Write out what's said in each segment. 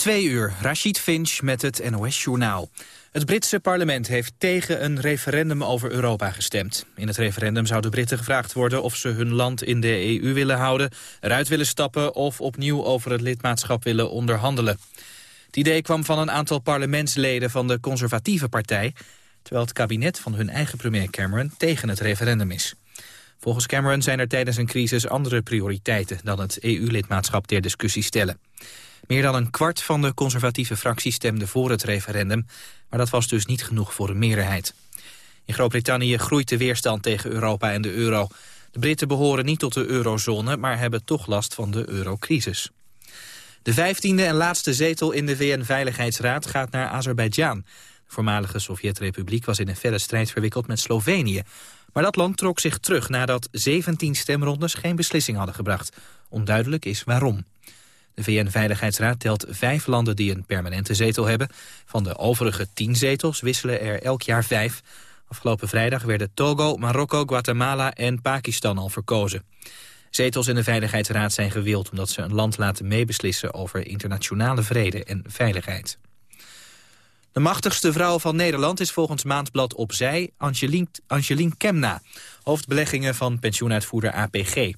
Twee uur, Rashid Finch met het NOS-journaal. Het Britse parlement heeft tegen een referendum over Europa gestemd. In het referendum zouden Britten gevraagd worden of ze hun land in de EU willen houden, eruit willen stappen of opnieuw over het lidmaatschap willen onderhandelen. Het idee kwam van een aantal parlementsleden van de conservatieve partij, terwijl het kabinet van hun eigen premier Cameron tegen het referendum is. Volgens Cameron zijn er tijdens een crisis andere prioriteiten dan het EU-lidmaatschap ter discussie stellen. Meer dan een kwart van de conservatieve fractie stemde voor het referendum, maar dat was dus niet genoeg voor een meerderheid. In Groot-Brittannië groeit de weerstand tegen Europa en de euro. De Britten behoren niet tot de eurozone, maar hebben toch last van de eurocrisis. De vijftiende en laatste zetel in de VN-veiligheidsraad gaat naar Azerbeidzjan. De voormalige Sovjet-republiek was in een verre strijd verwikkeld met Slovenië. Maar dat land trok zich terug nadat 17 stemrondes geen beslissing hadden gebracht. Onduidelijk is waarom. De VN-veiligheidsraad telt vijf landen die een permanente zetel hebben. Van de overige tien zetels wisselen er elk jaar vijf. Afgelopen vrijdag werden Togo, Marokko, Guatemala en Pakistan al verkozen. Zetels in de Veiligheidsraad zijn gewild omdat ze een land laten meebeslissen over internationale vrede en veiligheid. De machtigste vrouw van Nederland is volgens Maandblad Opzij Angelien Kemna, hoofdbeleggingen van pensioenuitvoerder APG. De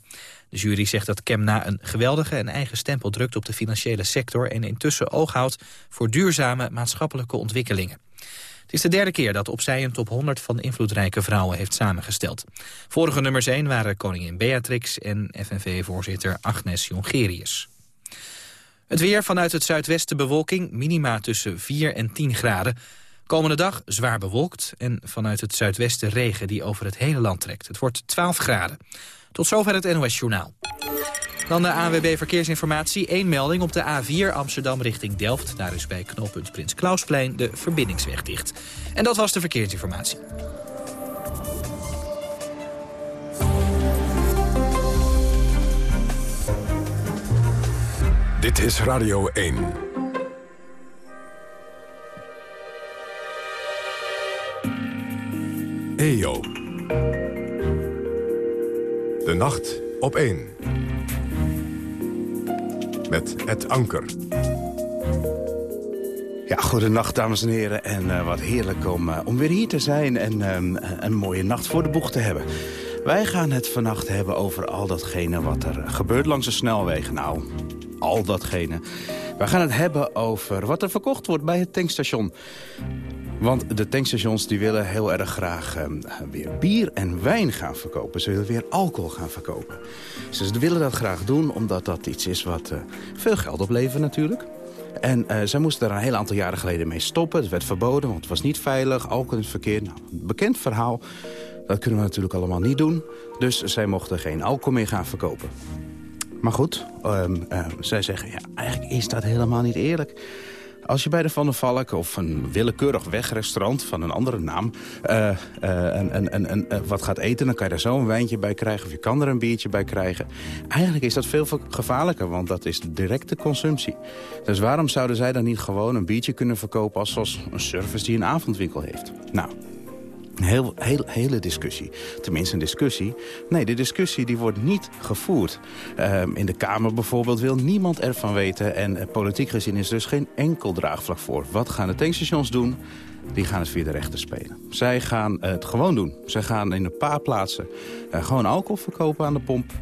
jury zegt dat Kemna een geweldige en eigen stempel drukt op de financiële sector en intussen oog houdt voor duurzame maatschappelijke ontwikkelingen. Het is de derde keer dat Opzij een top 100 van invloedrijke vrouwen heeft samengesteld. Vorige nummers 1 waren koningin Beatrix en FNV-voorzitter Agnes Jongerius. Het weer vanuit het zuidwesten bewolking, minima tussen 4 en 10 graden. Komende dag zwaar bewolkt en vanuit het zuidwesten regen die over het hele land trekt. Het wordt 12 graden. Tot zover het NOS Journaal. Dan de ANWB Verkeersinformatie. Eén melding op de A4 Amsterdam richting Delft. Daar is bij knooppunt Prins Klausplein de verbindingsweg dicht. En dat was de verkeersinformatie. Dit is Radio 1. EO. De nacht op 1. Met het anker. Ja, goedenacht dames en heren. En uh, wat heerlijk om, uh, om weer hier te zijn en uh, een mooie nacht voor de boeg te hebben. Wij gaan het vannacht hebben over al datgene wat er gebeurt langs de snelwegen. Nou, al datgene. We gaan het hebben over wat er verkocht wordt bij het tankstation. Want de tankstations die willen heel erg graag uh, weer bier en wijn gaan verkopen. Ze willen weer alcohol gaan verkopen. Ze willen dat graag doen omdat dat iets is wat uh, veel geld oplevert natuurlijk. En uh, zij moesten daar een heel aantal jaren geleden mee stoppen. Het werd verboden, want het was niet veilig. Alcohol in het verkeer, nou, bekend verhaal. Dat kunnen we natuurlijk allemaal niet doen. Dus zij mochten geen alcohol meer gaan verkopen. Maar goed, um, uh, zij zeggen, ja, eigenlijk is dat helemaal niet eerlijk. Als je bij de Van der Valk of een willekeurig wegrestaurant van een andere naam... Uh, en, en, en, wat gaat eten, dan kan je daar zo een wijntje bij krijgen... of je kan er een biertje bij krijgen. Eigenlijk is dat veel gevaarlijker, want dat is directe consumptie. Dus waarom zouden zij dan niet gewoon een biertje kunnen verkopen... als zoals een service die een avondwinkel heeft? Nou, een heel, hele discussie. Tenminste een discussie. Nee, de discussie die wordt niet gevoerd. Uh, in de Kamer bijvoorbeeld wil niemand ervan weten. En uh, politiek gezien is dus geen enkel draagvlak voor. Wat gaan de tankstations doen? Die gaan het via de rechter spelen. Zij gaan het gewoon doen. Zij gaan in een paar plaatsen uh, gewoon alcohol verkopen aan de pomp.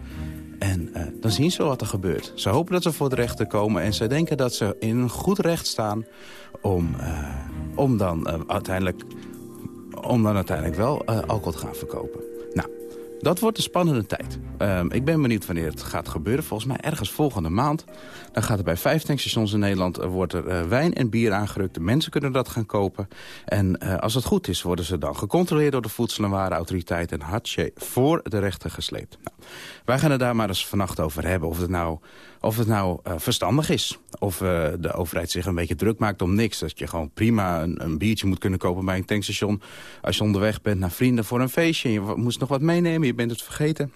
En uh, dan zien ze wat er gebeurt. Ze hopen dat ze voor de rechter komen. En ze denken dat ze in een goed recht staan om, om dan uiteindelijk om dan uiteindelijk wel uh, alcohol te gaan verkopen. Nou, dat wordt een spannende tijd. Uh, ik ben benieuwd wanneer het gaat gebeuren. Volgens mij ergens volgende maand. Dan gaat er bij vijf tankstations in Nederland uh, wordt er, uh, wijn en bier aangerukt. De mensen kunnen dat gaan kopen. En als het goed is, worden ze dan gecontroleerd door de Voedsel- en Warenautoriteit... en hartje voor de rechter gesleept. Nou, wij gaan het daar maar eens vannacht over hebben. Of het nou of het nou verstandig is. Of de overheid zich een beetje druk maakt om niks. Dat je gewoon prima een, een, biertje moet kunnen kopen bij een tankstation. Als je onderweg bent naar vrienden voor een feestje... en je moest nog wat meenemen, je bent het vergeten...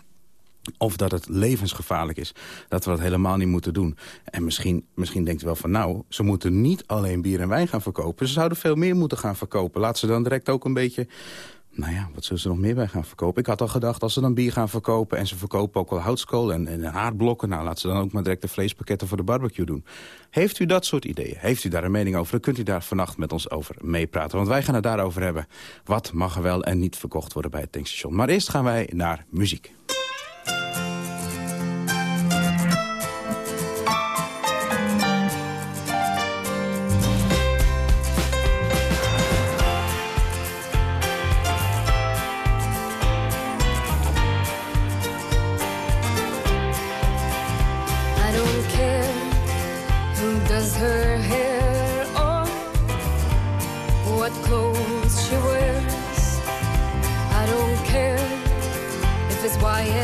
Of dat het levensgevaarlijk is. Dat we dat helemaal niet moeten doen. En misschien, misschien denkt u wel van nou, ze moeten niet alleen bier en wijn gaan verkopen. Ze zouden veel meer moeten gaan verkopen. Laat ze dan direct ook een beetje Nou ja, wat zullen ze nog meer bij gaan verkopen? Ik had al gedacht, als ze dan bier gaan verkopen... en ze verkopen ook wel houtskool en, en haardblokken... nou, laten ze dan ook maar direct de vleespakketten voor de barbecue doen. Heeft u dat soort ideeën? Heeft u daar een mening over? Dan kunt u daar vannacht met ons over meepraten. Want wij gaan het daarover hebben. Wat mag er wel en niet verkocht worden bij het tankstation? Maar eerst gaan wij naar muziek.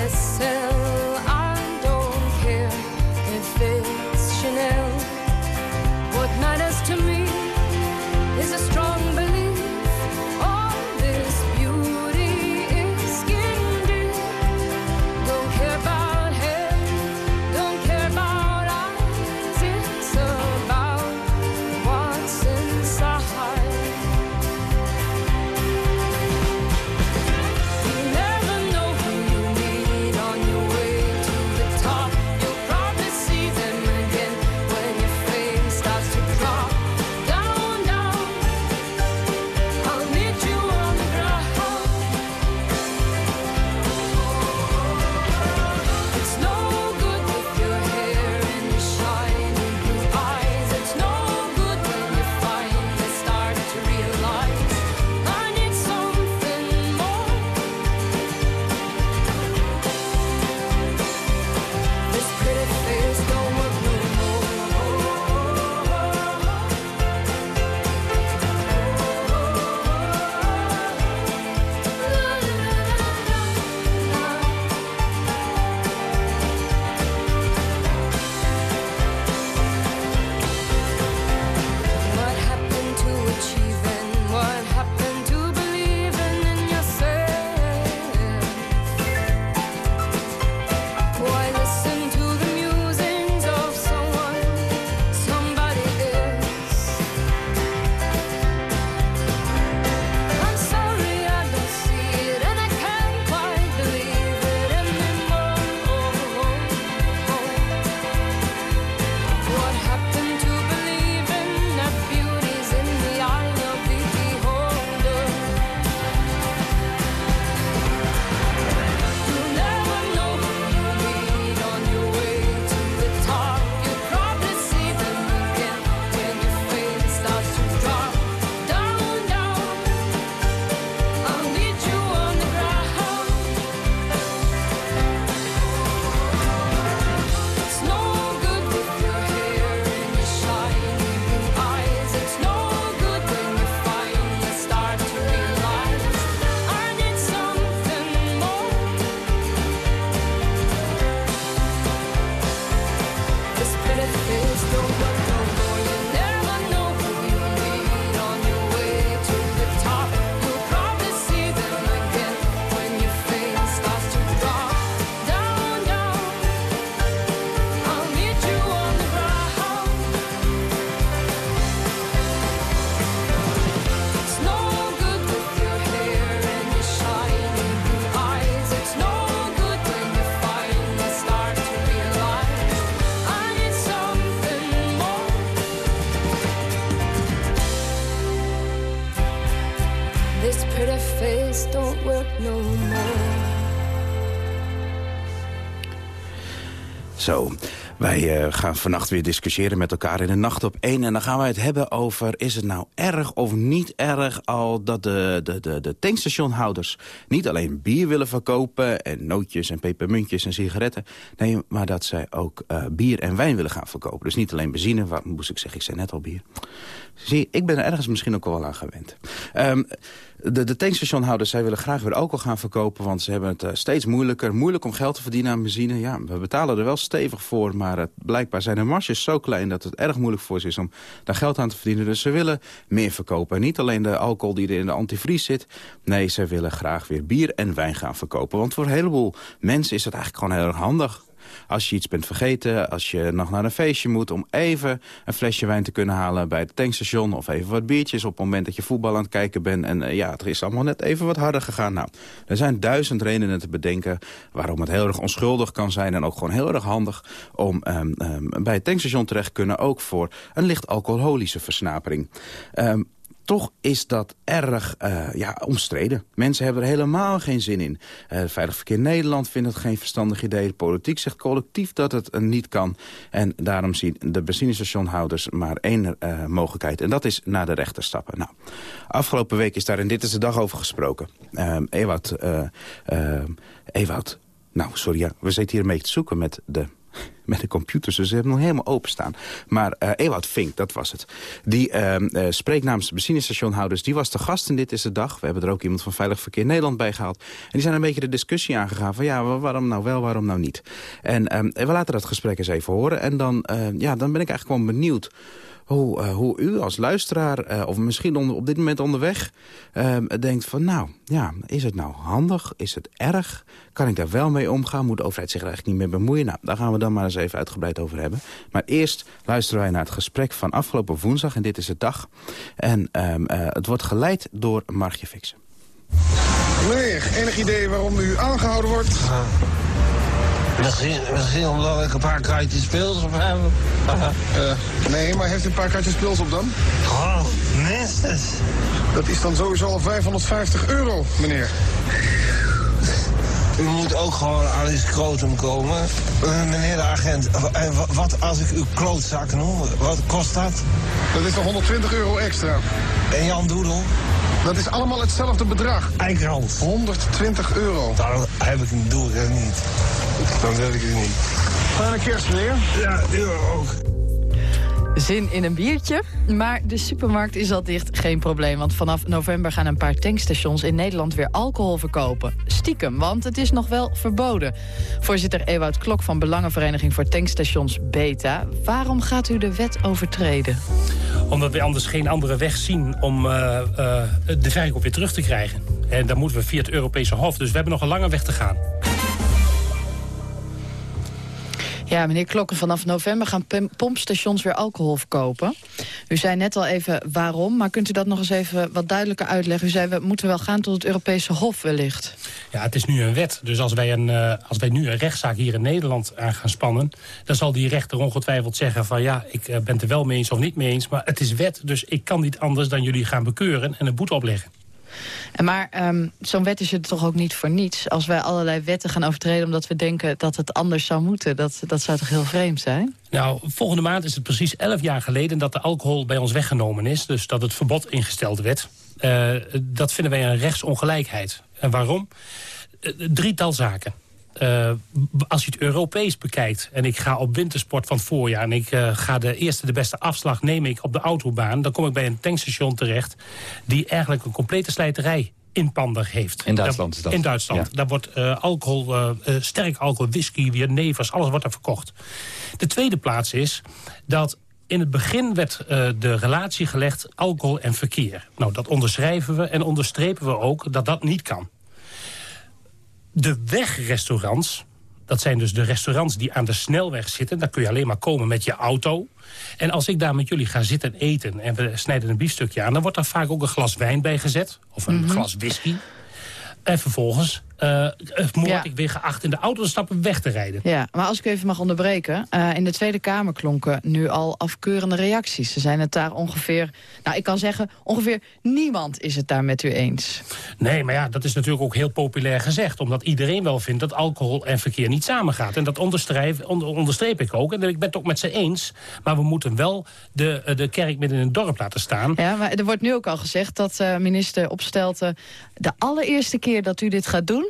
listen. Zo, wij uh, gaan vannacht weer discussiëren met elkaar in de nacht op één. En dan gaan wij het hebben over, is het nou erg of niet erg... al dat de, de, de, de tankstationhouders niet alleen bier willen verkopen... en nootjes en pepermuntjes en sigaretten... nee, maar dat zij ook uh, bier en wijn willen gaan verkopen. Dus niet alleen benzine, wat moest ik zeggen, ik zei net al bier. Zie, ik ben er ergens misschien ook wel aan gewend. Um, de, de tankstationhouders zij willen graag weer alcohol gaan verkopen... want ze hebben het uh, steeds moeilijker. Moeilijk om geld te verdienen aan benzine. Ja, we betalen er wel stevig voor, maar uh, blijkbaar zijn de marges zo klein... dat het erg moeilijk voor ze is om daar geld aan te verdienen. Dus ze willen meer verkopen. En niet alleen de alcohol die er in de antivries zit. Nee, ze willen graag weer bier en wijn gaan verkopen. Want voor een heleboel mensen is dat eigenlijk gewoon heel erg handig als je iets bent vergeten, als je nog naar een feestje moet... om even een flesje wijn te kunnen halen bij het tankstation... of even wat biertjes op het moment dat je voetbal aan het kijken bent... en uh, ja, het is allemaal net even wat harder gegaan. Nou, er zijn duizend redenen te bedenken waarom het heel erg onschuldig kan zijn... en ook gewoon heel erg handig om um, um, bij het tankstation terecht te kunnen... ook voor een licht alcoholische versnapering. Um, toch is dat erg uh, ja, omstreden. Mensen hebben er helemaal geen zin in. Uh, Veilig Verkeer Nederland vindt het geen verstandig idee. De politiek zegt collectief dat het uh, niet kan. En daarom zien de benzinestationhouders maar één mogelijkheid. En dat is naar de rechter stappen. Nou, afgelopen week is daar in Dit is de Dag over gesproken. Uh, Ewout, uh, Ewout, nou sorry, ja, we zitten hier een te zoeken met de met de computers. Dus ze hebben nog helemaal openstaan. Maar uh, Ewout Vink, dat was het. Die uh, uh, spreekt namens de benzinestationhouders. Die was de gast in Dit is de Dag. We hebben er ook iemand van Veilig Verkeer Nederland bij gehaald. En die zijn een beetje de discussie aangegaan van ja, waarom nou wel, waarom nou niet. En um, we laten dat gesprek eens even horen. En dan, ja, dan ben ik eigenlijk gewoon benieuwd hoe, uh, hoe u als luisteraar, uh, of misschien onder, op dit moment onderweg... Uh, denkt van nou, ja, is het nou handig? Is het erg? Kan ik daar wel mee omgaan? Moet de overheid zich er eigenlijk niet mee bemoeien? Nou, daar gaan we dan maar eens even uitgebreid over hebben. Maar eerst luisteren wij naar het gesprek van afgelopen woensdag. En dit is het dag. En het wordt geleid door Margje Fixen. Meneer, enig idee waarom u aangehouden wordt? Ah. Misschien, misschien omdat ik een paar kaartjes speels op heb. uh, nee, maar heeft u een paar kaartjes speels op dan? Oh, minstens. Dat is dan sowieso al 550 euro, meneer. U moet ook gewoon aan uw scrotum komen. Uh, meneer de agent, en wat als ik uw klootzak noem? Wat kost dat? Dat is nog 120 euro extra. En Jan Doedel? Dat is allemaal hetzelfde bedrag. Eikrand. 120 euro. Dan heb ik een doel niet. Dan wil ik het niet. Fijne kerst, meneer. Ja, u ook. Zin in een biertje, maar de supermarkt is al dicht. Geen probleem, want vanaf november gaan een paar tankstations in Nederland weer alcohol verkopen. Stiekem, want het is nog wel verboden. Voorzitter Ewout Klok van Belangenvereniging voor Tankstations Beta. Waarom gaat u de wet overtreden? Omdat we anders geen andere weg zien om uh, uh, de verkoop weer terug te krijgen. En dan moeten we via het Europese Hof. Dus we hebben nog een lange weg te gaan. Ja, meneer Klokken, vanaf november gaan pompstations weer alcohol verkopen. U zei net al even waarom, maar kunt u dat nog eens even wat duidelijker uitleggen? U zei, we moeten wel gaan tot het Europese Hof wellicht. Ja, het is nu een wet. Dus als wij, een, uh, als wij nu een rechtszaak hier in Nederland aan gaan spannen... dan zal die rechter ongetwijfeld zeggen van... ja, ik uh, ben het er wel mee eens of niet mee eens, maar het is wet. Dus ik kan niet anders dan jullie gaan bekeuren en een boete opleggen. Maar um, zo'n wet is er toch ook niet voor niets. Als wij allerlei wetten gaan overtreden omdat we denken dat het anders zou moeten. Dat, dat zou toch heel vreemd zijn? Nou, volgende maand is het precies elf jaar geleden dat de alcohol bij ons weggenomen is. Dus dat het verbod ingesteld werd. Uh, dat vinden wij een rechtsongelijkheid. En waarom? Uh, drietal zaken. Uh, als je het Europees bekijkt en ik ga op wintersport van het voorjaar... en ik uh, ga de eerste de beste afslag neem ik op de autobaan... dan kom ik bij een tankstation terecht die eigenlijk een complete slijterij inpandig heeft. In Duitsland is dat? In Duitsland. Ja. Daar wordt uh, alcohol, sterk alcohol, whisky, weer nevers, alles wordt er verkocht. De tweede plaats is dat in het begin werd uh, de relatie gelegd alcohol en verkeer. Nou, dat onderschrijven we en onderstrepen we ook dat dat niet kan. De wegrestaurants, dat zijn dus de restaurants die aan de snelweg zitten. Daar kun je alleen maar komen met je auto. En als ik daar met jullie ga zitten eten en we snijden een biefstukje aan... dan wordt daar vaak ook een glas wijn bij gezet. Of een mm -hmm. glas whisky. En vervolgens uh, ja. ik weer geacht in de auto te stappen weg te rijden. Ja, maar als ik even mag onderbreken. Uh, in de Tweede Kamer klonken nu al afkeurende reacties. Ze zijn het daar ongeveer... Nou, ik kan zeggen, ongeveer niemand is het daar met u eens. Nee, maar ja, dat is natuurlijk ook heel populair gezegd. Omdat iedereen wel vindt dat alcohol en verkeer niet samengaat. En dat onderstreep, onder, onderstreep ik ook. En ik ben het ook met ze eens. Maar we moeten wel de, de kerk midden in het dorp laten staan. Ja, maar er wordt nu ook al gezegd dat uh, minister Opstelten... de allereerste keer dat u dit gaat doen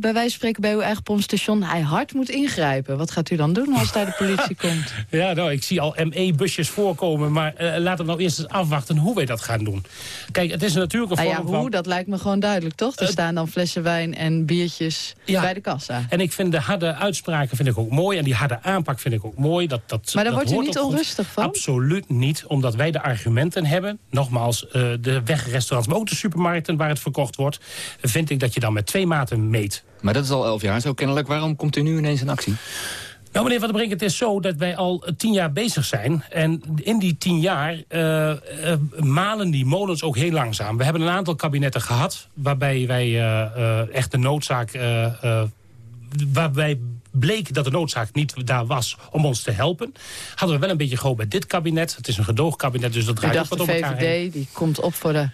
bij wijze van spreken bij uw eigen pompstation... hij hard moet ingrijpen. Wat gaat u dan doen als daar de politie komt? Ja, nou, ik zie al ME-busjes voorkomen... maar uh, laten we nou eerst eens afwachten hoe wij dat gaan doen. Kijk, het is natuurlijk een ah, vorm ja, hoe, van... dat lijkt me gewoon duidelijk, toch? Er uh, staan dan flessen wijn en biertjes ja, bij de kassa. En ik vind de harde uitspraken vind ik ook mooi... en die harde aanpak vind ik ook mooi. Dat, dat, maar daar dat wordt u niet onrustig van? Absoluut niet, omdat wij de argumenten hebben. Nogmaals, uh, de wegrestaurants, maar ook de supermarkten waar het verkocht wordt... vind ik dat je dan met twee maten meet. Maar dat is al elf jaar zo kennelijk. Waarom komt u nu ineens in actie? Nou, meneer Van der Brink, het is zo dat wij al tien jaar bezig zijn. En in die tien jaar uh, uh, malen die molens ook heel langzaam. We hebben een aantal kabinetten gehad... waarbij wij uh, echt de noodzaak... waarbij bleek dat de noodzaak niet daar was om ons te helpen. Hadden we wel een beetje gehoopt bij dit kabinet. Het is een gedoogkabinet, dus dat draait ook wat op elkaar de VVD die komt op voor de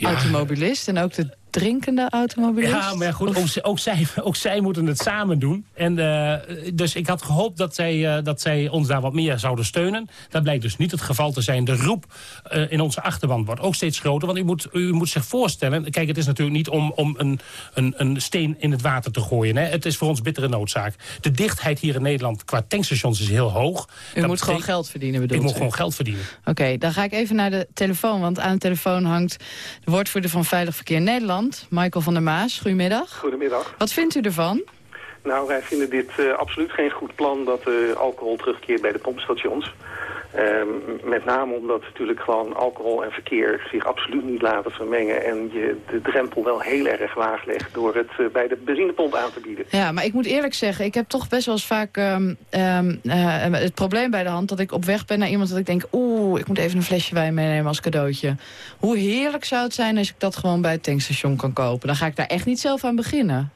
automobilist en ook de drinkende automobilist? Ja, maar goed, ook, ook, zij, ook zij moeten het samen doen. En, uh, dus ik had gehoopt dat zij, uh, dat zij ons daar wat meer zouden steunen. Dat blijkt dus niet het geval te zijn. De roep uh, in onze achterban wordt ook steeds groter. Want u moet, u moet zich voorstellen... Kijk, het is natuurlijk niet om, om een, een, een steen in het water te gooien. Hè. Het is voor ons bittere noodzaak. De dichtheid hier in Nederland qua tankstations is heel hoog. U dat moet gewoon geld verdienen, Ik moet gewoon geld verdienen. Oké, okay, dan ga ik even naar de telefoon. Want aan de telefoon hangt de woordvoerder van Veilig Verkeer Nederland... Michael van der Maas. Goedemiddag. Goedemiddag. Wat vindt u ervan? Nou, wij vinden dit uh, absoluut geen goed plan dat uh, alcohol terugkeert bij de pompstations. Um, met name omdat natuurlijk gewoon alcohol en verkeer zich absoluut niet laten vermengen. En je de drempel wel heel erg laag legt door het uh, bij de benzinepomp aan te bieden. Ja, maar ik moet eerlijk zeggen, ik heb toch best wel eens vaak um, um, het probleem bij de hand... dat ik op weg ben naar iemand dat ik denk... oeh, ik moet even een flesje wijn meenemen als cadeautje. Hoe heerlijk zou het zijn als ik dat gewoon bij het tankstation kan kopen? Dan ga ik daar echt niet zelf aan beginnen.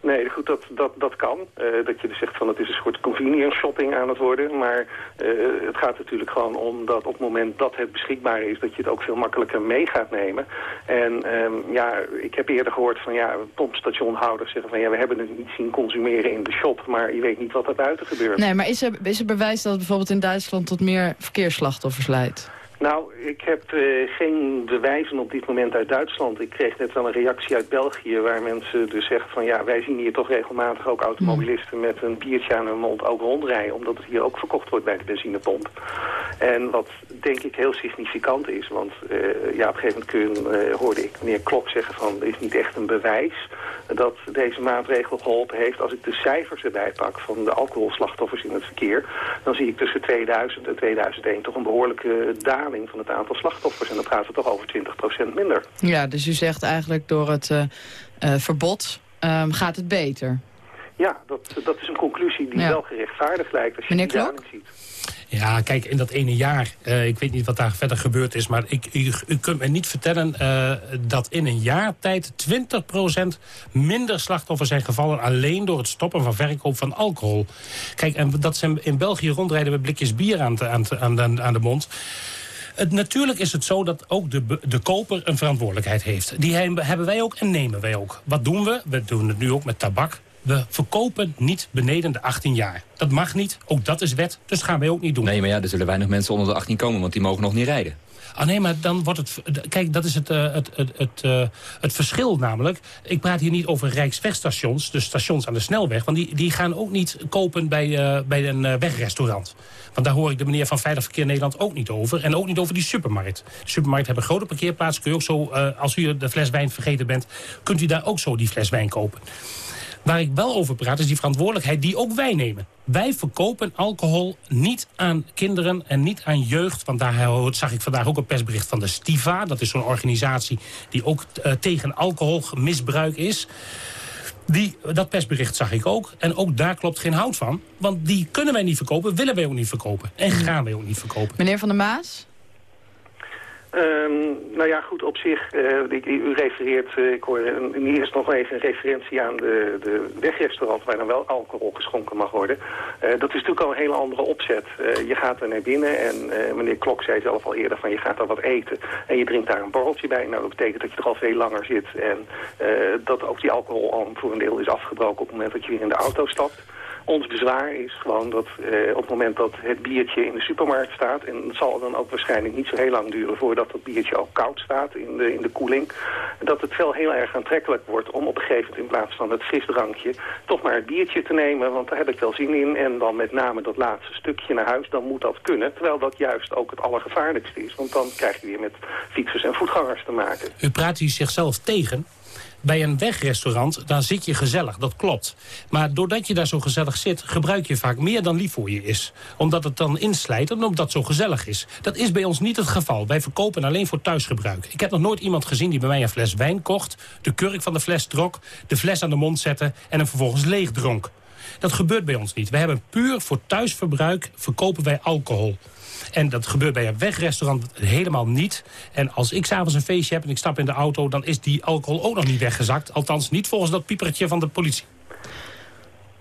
Nee, goed, dat, dat, dat kan. Uh, dat je dus zegt van het is een soort convenience shopping aan het worden. Maar uh, het gaat natuurlijk gewoon om dat op het moment dat het beschikbaar is... dat je het ook veel makkelijker mee gaat nemen. En um, ja, ik heb eerder gehoord van ja, pompstationhouders zeggen van... ja, we hebben het niet zien consumeren in de shop... maar je weet niet wat er buiten gebeurt. Nee, maar is er, is er bewijs dat het bijvoorbeeld in Duitsland tot meer verkeersslachtoffers leidt? Nou, ik heb uh, geen bewijzen op dit moment uit Duitsland. Ik kreeg net wel een reactie uit België waar mensen dus zeggen van... ja, wij zien hier toch regelmatig ook automobilisten met een biertje aan hun mond ook rondrijden... omdat het hier ook verkocht wordt bij de benzinepomp. En wat denk ik heel significant is, want uh, ja, op een gegeven moment kun, uh, hoorde ik meneer Klok zeggen van... er is niet echt een bewijs dat deze maatregel geholpen heeft. Als ik de cijfers erbij pak van de alcoholslachtoffers in het verkeer... dan zie ik tussen 2000 en 2001 toch een behoorlijke daling van het aantal slachtoffers. En dan praten we toch over 20% minder. Ja, dus u zegt eigenlijk door het uh, uh, verbod um, gaat het beter? Ja, dat, dat is een conclusie die ja. wel gerechtvaardigd lijkt als je Meneer die daling ziet. Ja, kijk, in dat ene jaar, uh, ik weet niet wat daar verder gebeurd is... maar ik, u, u kunt me niet vertellen uh, dat in een jaar tijd 20% minder slachtoffers zijn gevallen... alleen door het stoppen van verkoop van alcohol. Kijk, en dat ze in België rondrijden met blikjes bier aan, te, aan, te, aan, de, aan de mond... Het, natuurlijk is het zo dat ook de, de koper een verantwoordelijkheid heeft. Die hebben wij ook en nemen wij ook. Wat doen we? We doen het nu ook met tabak. We verkopen niet beneden de 18 jaar. Dat mag niet, ook dat is wet, dus gaan wij ook niet doen. Nee, maar ja, er zullen weinig mensen onder de 18 komen, want die mogen nog niet rijden. Ah nee, maar dan wordt het... Kijk, dat is het, uh, het, het, het, uh, het verschil namelijk. Ik praat hier niet over rijkswegstations, dus stations aan de snelweg... want die, die gaan ook niet kopen bij, uh, bij een wegrestaurant. Want daar hoor ik de meneer van Veilig Verkeer Nederland ook niet over. En ook niet over die supermarkt. De supermarkt hebben grote parkeerplaatsen. Kun je ook zo, als u de fles wijn vergeten bent... kunt u daar ook zo die fles wijn kopen. Waar ik wel over praat is die verantwoordelijkheid die ook wij nemen. Wij verkopen alcohol niet aan kinderen en niet aan jeugd. Want daar zag ik vandaag ook een persbericht van de Stiva. Dat is zo'n organisatie die ook uh, tegen alcoholmisbruik is. Die, dat persbericht zag ik ook. En ook daar klopt geen hout van. Want die kunnen wij niet verkopen, willen wij ook niet verkopen. En gaan wij ook niet verkopen. Meneer Van der Maas? Um, nou ja, goed, op zich, ik, u refereert, uh, ik hoor een, eerst nog even een referentie aan de, de wegrestaurant waar dan wel alcohol geschonken mag worden. Uh, dat is natuurlijk al een hele andere opzet. je gaat er naar binnen en meneer Klok zei zelf al eerder van je gaat daar wat eten en je drinkt daar een borreltje bij. Nou, dat betekent dat je er al veel langer zit en dat ook die alcohol al voor een deel is afgebroken op het moment dat je weer in de auto stapt. Ons bezwaar is gewoon dat eh, op het moment dat het biertje in de supermarkt staat... en het zal dan ook waarschijnlijk niet zo heel lang duren voordat dat biertje ook koud staat in de, in de koeling... dat het wel heel erg aantrekkelijk wordt om op een gegeven moment in plaats van het frisdrankje... toch maar het biertje te nemen, want daar heb ik wel zin in. En dan met name dat laatste stukje naar huis, dan moet dat kunnen. Terwijl dat juist ook het allergevaarlijkste is, want dan krijg je weer met fietsers en voetgangers te maken. U praat u zichzelf tegen... Bij een wegrestaurant, daar zit je gezellig, dat klopt. Maar doordat je daar zo gezellig zit, gebruik je vaak meer dan lief voor je is. Omdat het dan inslijt en omdat het zo gezellig is. Dat is bij ons niet het geval. Wij verkopen alleen voor thuisgebruik. Ik heb nog nooit iemand gezien die bij mij een fles wijn kocht... de kurk van de fles trok, de fles aan de mond zette en hem vervolgens leeg dronk. Dat gebeurt bij ons niet. We hebben puur voor thuisverbruik verkopen wij alcohol. En dat gebeurt bij een wegrestaurant helemaal niet. En als ik s'avonds een feestje heb en ik stap in de auto... dan is die alcohol ook nog niet weggezakt. Althans, niet volgens dat piepertje van de politie.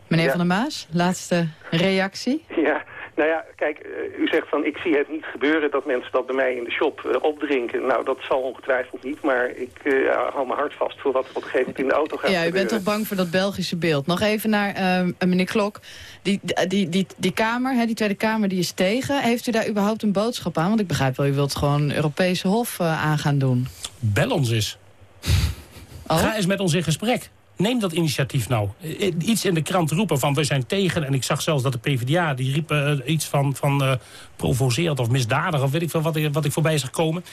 Meneer Van der Maas, laatste reactie? Ja, nou ja, kijk, eh, u zegt van ik zie het niet gebeuren dat mensen dat bij mij in de shop uh, opdrinken. Nou, dat zal ongetwijfeld niet, maar ik uh, hou mijn hart vast voor wat er op een gegeven moment in de auto gaat Ja, u bent toch bang voor dat Belgische beeld. Nog even naar uh, meneer Klok. Die, die, die, die Kamer, hè, die Tweede Kamer, die is tegen. Heeft u daar überhaupt een boodschap aan? Want ik begrijp wel, u wilt gewoon een Europese Hof aan gaan doen. Bel ons eens. Oh? Ga eens met ons in gesprek. Neem dat initiatief nou. Iets in de krant roepen van we zijn tegen. En ik zag zelfs dat de PvdA die riep uh, iets van, van provocerend of misdadig. Of weet ik veel wat ik, wat ik voorbij zag komen.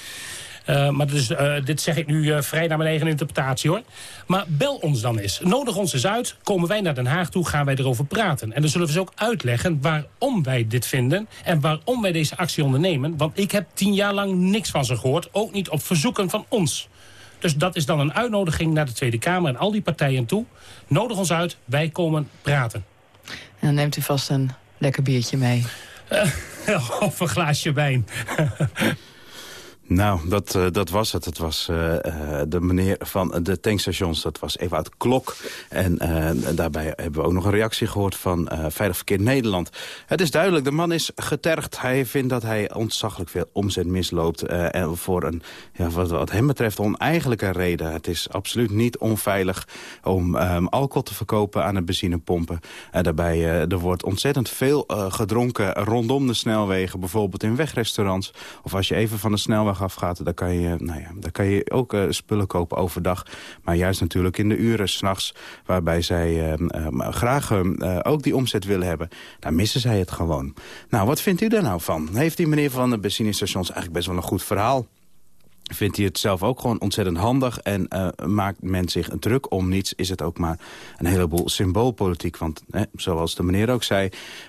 Maar dus, dit zeg ik nu vrij naar mijn eigen interpretatie hoor. Maar bel ons dan eens. Nodig ons eens uit. Komen wij naar Den Haag toe, gaan wij erover praten. En dan zullen we ze ook uitleggen waarom wij dit vinden. En waarom wij deze actie ondernemen. Want ik heb tien jaar lang niks van ze gehoord. Ook niet op verzoeken van ons. Dus dat is dan een uitnodiging naar de Tweede Kamer en al die partijen toe. Nodig ons uit, wij komen praten. En dan neemt u vast een lekker biertje mee. Uh, of een glaasje wijn. Nou, dat, uh, dat was het. Het was uh, uh, de meneer van de tankstations, dat was Ewout Klok. En daarbij hebben we ook nog een reactie gehoord van Veilig Verkeer Nederland. Het is duidelijk, de man is getergd. Hij vindt dat hij ontzaglijk veel omzet misloopt. en voor een, ja, wat, wat hem betreft, oneigenlijke reden. Het is absoluut niet onveilig om um, alcohol te verkopen aan de benzinepompen. daarbij, er wordt ontzettend veel gedronken rondom de snelwegen. Bijvoorbeeld in wegrestaurants. Of als je even van de snelweg afgaat, dan kan je, nou ja, dan kan je ook uh, spullen kopen overdag. Maar juist natuurlijk in de uren s'nachts, waarbij zij uh, uh, graag ook die omzet willen hebben. Daar missen zij het gewoon. Nou, wat vindt u daar nou van? Heeft die meneer van de benzinestations eigenlijk best wel een goed verhaal? Vindt hij het zelf ook gewoon ontzettend handig... en uh, maakt men zich een druk om niets... is het ook maar een heleboel symboolpolitiek. Want eh, zoals de meneer ook zei...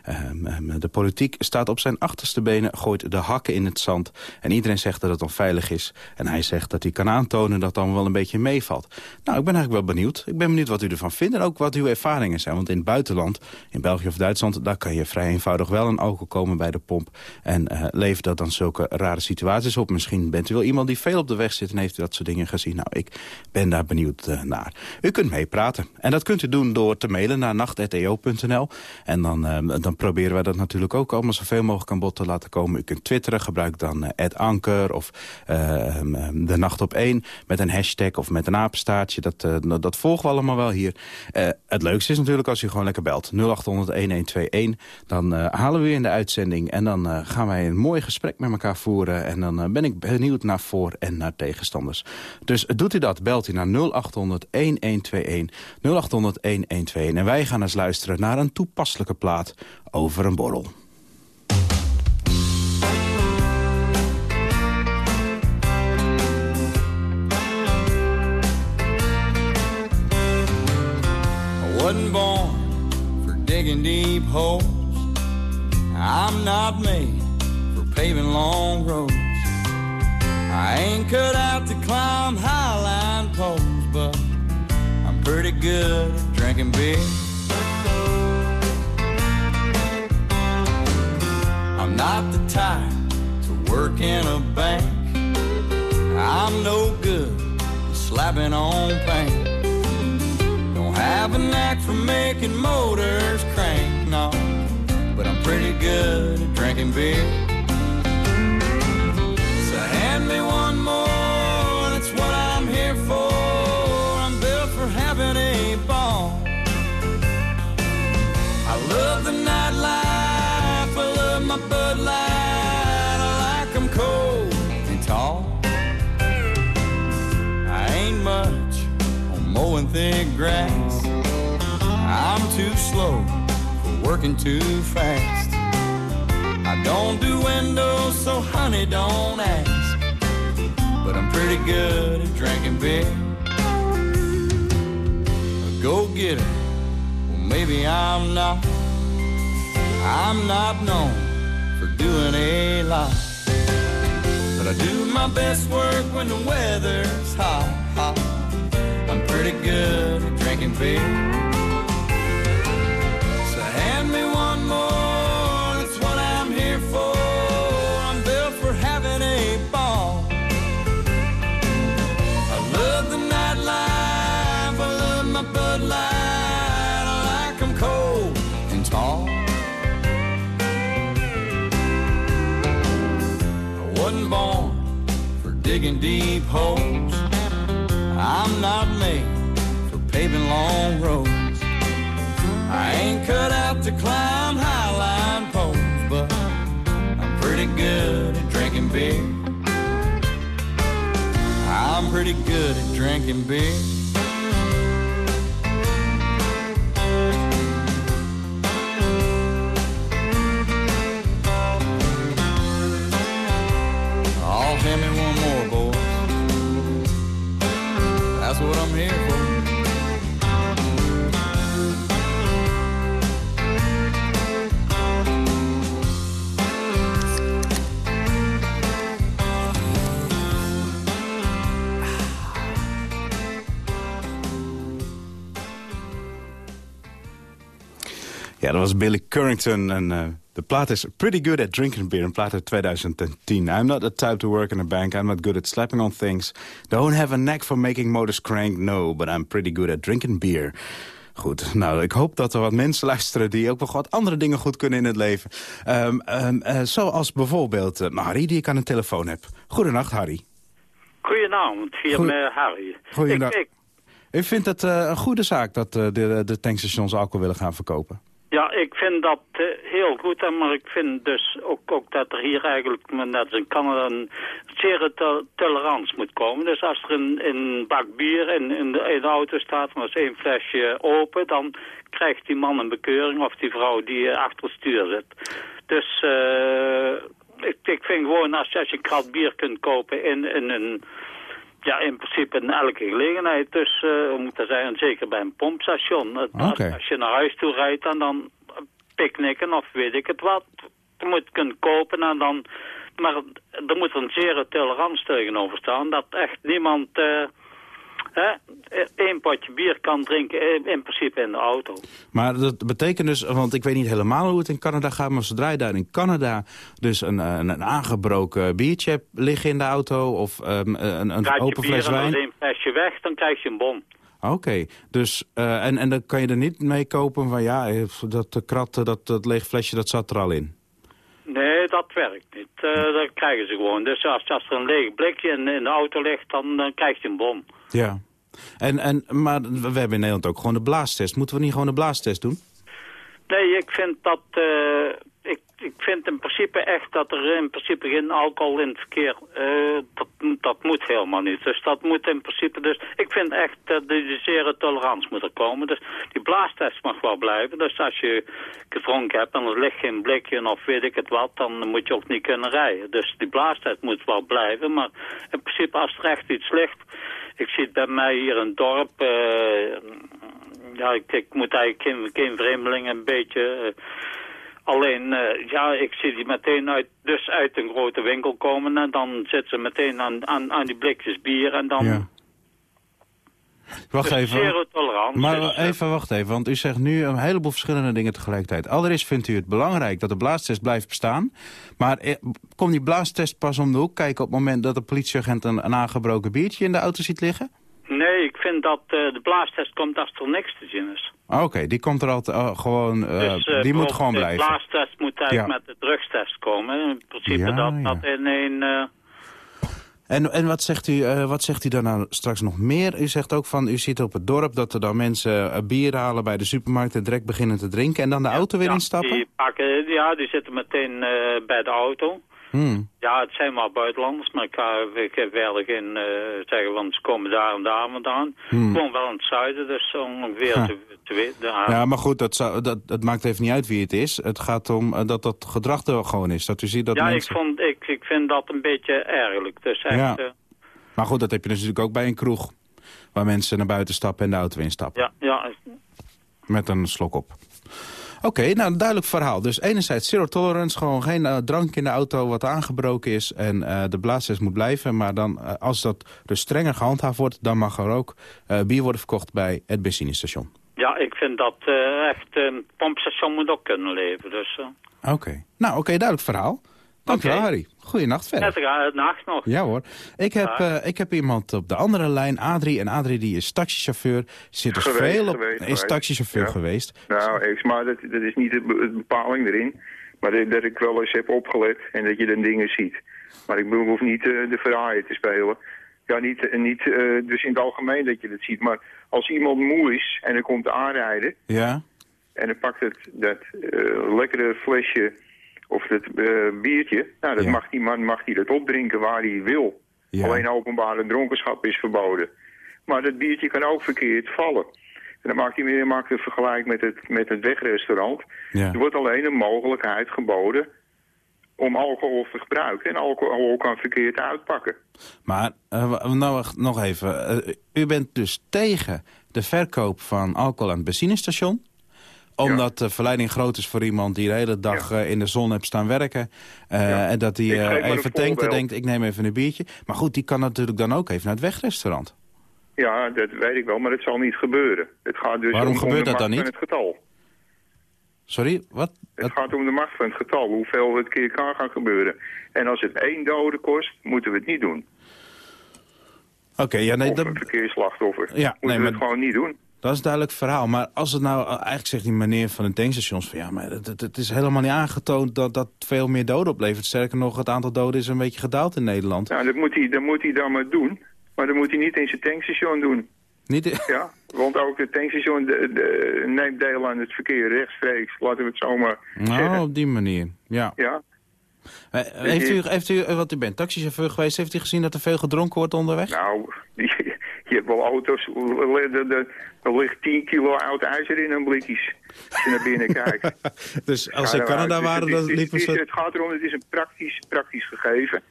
Uh, de politiek staat op zijn achterste benen... gooit de hakken in het zand... en iedereen zegt dat het onveilig is. En hij zegt dat hij kan aantonen dat dan wel een beetje meevalt. Nou, ik ben eigenlijk wel benieuwd. Ik ben benieuwd wat u ervan vindt en ook wat uw ervaringen zijn. Want in het buitenland, in België of Duitsland... daar kan je vrij eenvoudig wel een alcohol komen bij de pomp. En uh, levert dat dan zulke rare situaties op. Misschien bent u wel iemand die veel op de weg zit en heeft u dat soort dingen gezien. Nou, ik ben daar benieuwd uh, naar. U kunt meepraten. En dat kunt u doen door te mailen naar nacht.eo.nl. En dan, uh, dan proberen wij dat natuurlijk ook allemaal zoveel mogelijk aan bod te laten komen. U kunt twitteren, gebruik dan uh, @anker of de nacht op 1 met een hashtag of met een apenstaartje. Dat, dat, dat volgen we allemaal wel hier. het leukste is natuurlijk als u gewoon lekker belt. 0800-1121. Dan halen we u in de uitzending en dan gaan wij een mooi gesprek met elkaar voeren. En dan ben ik benieuwd naar voor en naar tegenstanders. Dus doet u dat, belt u naar 0800-1121. 0800-1121. En wij gaan eens luisteren naar een toepasselijke plaat over een borrel. Wasn't born for digging deep holes. I'm not made for paving long roads. I ain't cut out to climb highline poles, but I'm pretty good at drinking beer. I'm not the type to work in a bank. I'm no good at slapping on paint. Don't have a knack for making motors crank, no, but I'm pretty good at drinking beer. Hand me one more, that's what I'm here for. I'm built for having a ball. I love the nightlife, I love my Bud Light. I like them cold and tall. I ain't much on mowing thick grass. I'm too slow for working too fast. I don't do windows, so honey, don't ask but I'm pretty good at drinking beer. A go getter, well, maybe I'm not. I'm not known for doing a lot, but I do my best work when the weather's hot. hot. I'm pretty good at drinking beer. Digging deep holes. I'm not made for paving long roads. I ain't cut out to climb highline poles, but I'm pretty good at drinking beer. I'm pretty good at drinking beer. More, boys. That's what I'm here for. Ja, dat was Billy Currington en de plaat is Pretty Good at Drinking Beer, een plaat uit 2010. I'm not the type to work in a bank, I'm not good at slapping on things. Don't have a knack for making motors crank, no, but I'm pretty good at drinking beer. Goed, nou, ik hoop dat er wat mensen luisteren... die ook nog wat andere dingen goed kunnen in het leven. Ehm, ehm, eh, zoals bijvoorbeeld uh, Harry, die ik aan de telefoon heb. Goedenacht, Harry. Goedenavond, hier met Harry. Goeiedag. Ik, ik, U vindt het eh, een goede zaak dat eh, de, de tankstations alcohol willen gaan verkopen? Ja, ik vind dat eh, heel goed, maar ik vind dus ook, ook dat er hier eigenlijk, maar net als in Canada, een zere to- tolerantie moet komen. Dus als er een, bak bier in, in, de, in de auto staat er is één flesje open, dan krijgt die man een bekeuring of die vrouw die eh, achter het stuur zit. Dus eh, ik, ik vind gewoon, als, als je een krat bier kunt kopen in, in een... Ja, in principe in elke gelegenheid. Dus, eh hoe moet dat zeggen, zeker bij een pompstation. Als je naar huis toe rijdt en dan picknicken of weet ik het wat. Je moet kunnen kopen en dan... Maar er moet een zere tolerantie tegenover staan. Dat echt niemand eh hè, één potje bier kan drinken in, in principe in de auto. Maar dat betekent dus, want ik weet niet helemaal hoe het in Canada gaat... maar zodra je daar in Canada dus een, eh, een, een aangebroken biertje hebt liggen in de auto... of ehm, een, een je open fles en er is wijn... één flesje weg, dan krijg je een bon. Oké, dus, eh, en, en dan kan je er niet mee kopen van... ja, eh, dat eh, krat, eh, dat, dat leeg flesje, dat zat er al in. Nee, dat werkt niet. Eh, dat krijgen ze gewoon. Dus als, als er een leeg blikje in, in de auto ligt, dan eh, krijg je een bon. Ja. En, en, maar we hebben in Nederland ook gewoon de blaastest. Moeten we niet gewoon de blaastest doen? Nee, ik vind dat... eh, ik, ik vind in principe echt dat er in principe geen alcohol in het verkeer... eh, dat, dat moet helemaal niet. Dus dat moet in principe... Dus ik vind echt dat de zere tolerantie moet er komen. Dus die blaastest mag wel blijven. Dus als je gedronken hebt en er ligt geen blikje of weet ik het wat... dan moet je ook niet kunnen rijden. Dus die blaastest moet wel blijven. Maar in principe als er echt iets ligt... Ik zie het bij mij hier in het dorp... eh, ja, ik, ik moet eigenlijk geen, geen vreemdeling een beetje... alleen, eh, ja, ik zie die meteen uit, dus uit een grote winkel komen... en dan zitten ze meteen aan, aan, aan die blikjes bier en dan... Ja. Wacht Dus even. zero tolerantie. Maar Dus, eh, even, wacht even, want u zegt nu een heleboel verschillende dingen tegelijkertijd. Allereerst vindt u het belangrijk dat de blaastest blijft bestaan. Maar eh, komt die blaastest pas om de hoek kijken op het moment dat de politieagent een, een aangebroken biertje in de auto ziet liggen? Ik vind dat eh, de blaastest komt als er niks te zien is. Ah, Oké, die komt er altijd oh, gewoon, eh, dus, eh, die moet gewoon blijven. De blaastest moet eigenlijk Ja. met de drugstest komen. In principe Ja, dat, ja. dat in een... eh, En, en wat, zegt u, eh, wat zegt u dan nou straks nog meer? U zegt ook van, u ziet op het dorp dat er dan mensen bier halen bij de supermarkt en direct beginnen te drinken en dan de auto weer ja, instappen? Die pakken, ja, die zitten meteen bij de auto. Hmm. Ja, het zijn maar buitenlanders, maar ik, ga, ik heb verder geen eh, zeggen, want ze komen daar en daar vandaan. Hmm. Gewoon wel in het zuiden, dus ongeveer Ja. te, te weten. Ja. Maar goed, dat, zou, dat, het maakt even niet uit wie het is. Het gaat om eh, dat dat gedrag er gewoon is. Dat u ziet dat ja, mensen... ik, vond, ik, ik vind dat een beetje ergerlijk. Dus echt, Ja. eh, Maar goed, dat heb je natuurlijk ook bij een kroeg. Waar mensen naar buiten stappen en de auto instappen. ja, ja, Met een slok op. Oké, nou een duidelijk verhaal. Dus enerzijds zero tolerance, gewoon geen eh, drank in de auto wat aangebroken is. En eh, de blaastest moet blijven. Maar dan, eh, als dat dus strenger gehandhaafd wordt, dan mag er ook bier worden verkocht bij het benzinestation. ja, ik vind dat echt een pompstation moet ook kunnen leven. Dus. Oké. Nou, oké, duidelijk verhaal. Dank je wel, Oké. Harry. Goeienacht verder. Net nacht nog. Ja hoor. Ik heb, Ja. eh, ik heb iemand op de andere lijn, Adrie. En Adrie die is taxichauffeur. Zit dus Geweest, veel op, geweest, is taxichauffeur Ja. geweest. Nou, maar dat, dat is niet de, be- de bepaling erin. Maar dat, dat ik wel eens heb opgelet en dat je dan dingen ziet. Maar ik hoef niet eh, de verraaien te spelen. Ja, niet, eh, niet eh, dus in het algemeen dat je dat ziet. Maar als iemand moe is en er komt aanrijden... Ja? en dan pakt het dat eh, lekkere flesje of dat eh, biertje... nou, dat Ja. mag die man mag die dat opdrinken waar hij wil. Ja. Alleen openbare dronkenschap is verboden. Maar dat biertje kan ook verkeerd vallen. En dan maakt hij weer maakt een vergelijk met het, met het wegrestaurant. Ja. Er wordt alleen een mogelijkheid geboden om alcohol te gebruiken. En alcohol kan verkeerd uitpakken. Maar eh, nou, nog even. Eh, u bent dus tegen de verkoop van alcohol aan het benzinestation? Omdat de verleiding groot is voor iemand die de hele dag eh, in de zon heeft staan werken. eh, En dat hij eh, even tankt en denkt, ik neem even een biertje. Maar goed, die kan natuurlijk dan ook even naar het wegrestaurant. Ja, dat weet ik wel, maar het zal niet gebeuren. Het gaat dus Waarom om, om gebeurt de dat dan macht niet? van het getal. Sorry, wat? Het gaat om de macht van het getal, hoeveel het keer kan gaan gebeuren. En als het één dode kost, moeten we het niet doen. Oké, ja, nee, of een verkeersslachtoffer. Ja, moeten nee, we maar- het gewoon niet doen. Dat is een duidelijk verhaal. Maar als het nou, eigenlijk zegt die meneer van de tankstations van ja, maar het, is helemaal niet aangetoond dat dat veel meer doden oplevert. Sterker nog, het aantal doden is een beetje gedaald in Nederland. Nou, dat moet, hij, dat moet hij dan maar doen. Maar dat moet hij niet in zijn tankstation doen. Niet, Ja, want ook het tankstation de, de- neemt deel aan het verkeer rechtstreeks. Laten we het zomaar nou, zeggen. op die manier, ja. Ja, Eh, Heeft u, heeft u, eh, want u bent taxichauffeur geweest, heeft u gezien dat er veel gedronken wordt onderweg? nou, je hebt wel auto's, er, ligt 10 kilo oud ijzer in een blikjes. Als je naar binnen kijkt. dus als ze in. Canada Dus waren, dan het is- liepen het is- ze... Het gaat erom, het is een praktisch, praktisch gegeven.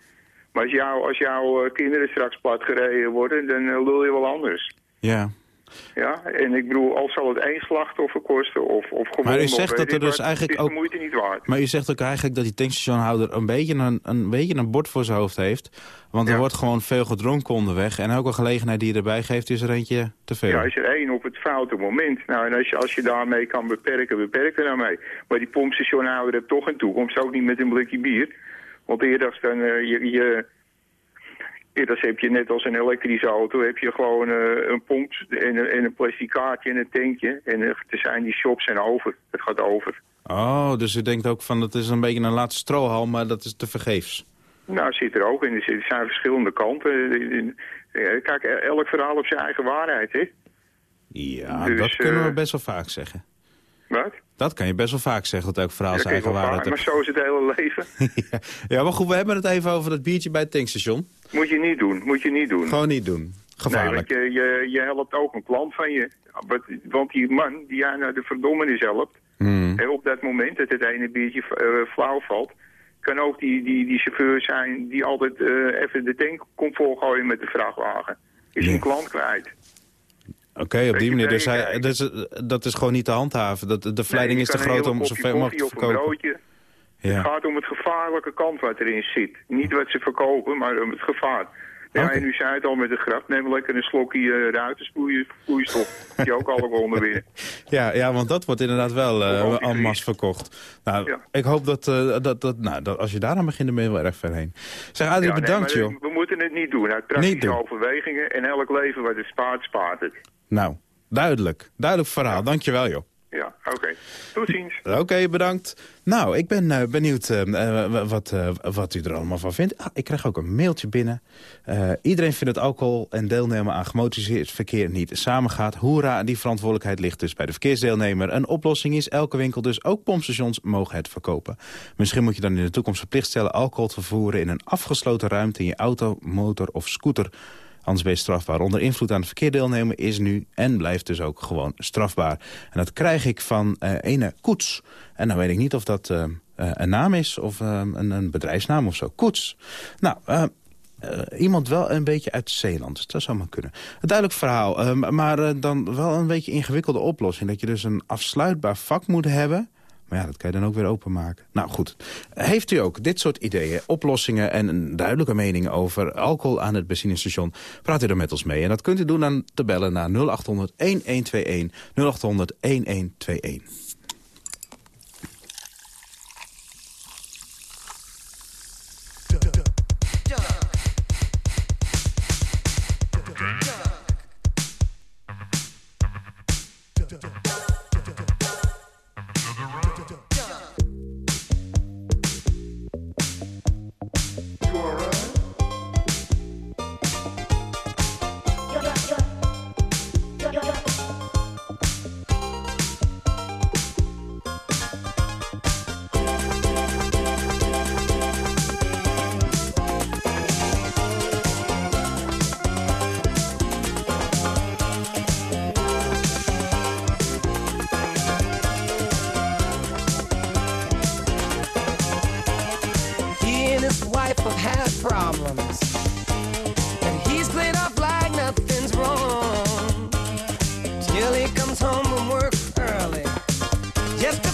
Maar als, jou, als jouw eh, kinderen straks plat gereden worden, dan eh, lul je wel anders. Ja. Ja, en ik bedoel, al zal het één slachtoffer kosten of, of gewoon... Maar u zegt dat er dus eigenlijk ook- moeite niet waard. Maar u zegt ook eigenlijk dat die tankstationhouder een beetje een, een, beetje een bord voor zijn hoofd heeft. Want er wordt gewoon veel gedronken onderweg. En elke gelegenheid die je erbij geeft is er eentje te veel. Ja, is er één op het foute moment. Nou, en als je, als je daarmee kan beperken, beperk er nou mee. Maar die pompstationhouder heeft toch een toekomst, ook niet met een blikje bier. Want eerder dan eh, je... je Eerder heb je net als een elektrische auto, heb je gewoon eh, een pomp en, een- en een plastic kaartje en een tankje. En eh, er zijn die shops en over. Het gaat over. Oh, dus u denkt ook van dat is een beetje een laatste strohal, maar dat is te vergeefs. Nou, zit er ook in. Er zijn verschillende kanten. Eh, Kijk, elk verhaal op zijn eigen waarheid, hè? Ja, Dus, dat kunnen we best wel vaak zeggen. Wat? Dat kan je best wel vaak zeggen, dat elk verhaal zijn eigen waarheid maar zo is het hele leven. Ja, maar goed, we hebben het even over dat biertje bij het tankstation. Moet je niet doen, moet je niet doen. Gewoon niet doen. Nee, Gevaarlijk. want je, je, je helpt ook een klant van je. Want, die man die jij naar de verdommenis helpt... Hmm. hè, op dat moment dat het ene biertje eh, flauw valt... kan ook die, die, die chauffeur zijn die altijd eh, even de tank komt volgooien met de vrachtwagen. Is een klant kwijt. Oké, op die manier. Dus hij, dus, eh, dat is gewoon niet te handhaven. Dat, de verleiding Nee, is te groot om zoveel mogelijk te verkopen. Ja. Het gaat om het gevaarlijke kant wat erin zit. Niet wat ze verkopen, maar om het gevaar. Ja, en u zei het al met de grap, neem lekker een slokje uh, ruitenspoeistof. Die ook alle onder weer. Ja, ja, want dat wordt inderdaad wel uh, en masse verkocht. Nou, ja. ik hoop dat, uh, dat, dat, nou, dat als je daar aan begint, dan ben je wel erg ver heen. Zeg, Adrie, ja, bedankt, joh. We moeten het niet doen, uit praktische overwegingen. En elk leven wat het spaart, spaart het. Nou, duidelijk. Duidelijk verhaal. Ja. Dankjewel, joh. Ja, oké. Okay. Tot ziens. Oké, okay, bedankt. Nou, ik ben uh, benieuwd uh, wat, uh, wat u er allemaal van vindt. Ah, ik krijg ook een mailtje binnen. Iedereen vindt dat alcohol en deelnemen aan gemotoriseerd verkeer niet samengaat. Hoera, die verantwoordelijkheid ligt dus bij de verkeersdeelnemer. Een oplossing is, elke winkel, dus ook pompstations, mogen het verkopen. Misschien moet je dan in de toekomst verplicht stellen alcohol te vervoeren... in een afgesloten ruimte in je auto, motor of scooter... Anders ben je strafbaar. Onder invloed aan het verkeer deelnemen is nu en blijft dus ook gewoon strafbaar. En dat krijg ik van uh, ene Koets. En dan weet ik niet of dat uh, uh, een naam is of een, een, bedrijfsnaam of zo. Koets. Nou, iemand wel een beetje uit Zeeland. Dat zou maar kunnen. Duidelijk verhaal. maar dan wel een beetje ingewikkelde oplossing. Dat je dus een afsluitbaar vak moet hebben... Maar ja, dat kan je dan ook weer openmaken. Nou goed, heeft u ook dit soort ideeën, oplossingen... en een duidelijke mening over alcohol aan het benzinestation... praat u er met ons mee. En dat kunt u doen aan te bellen naar 0800-1121. 0800-1121. Just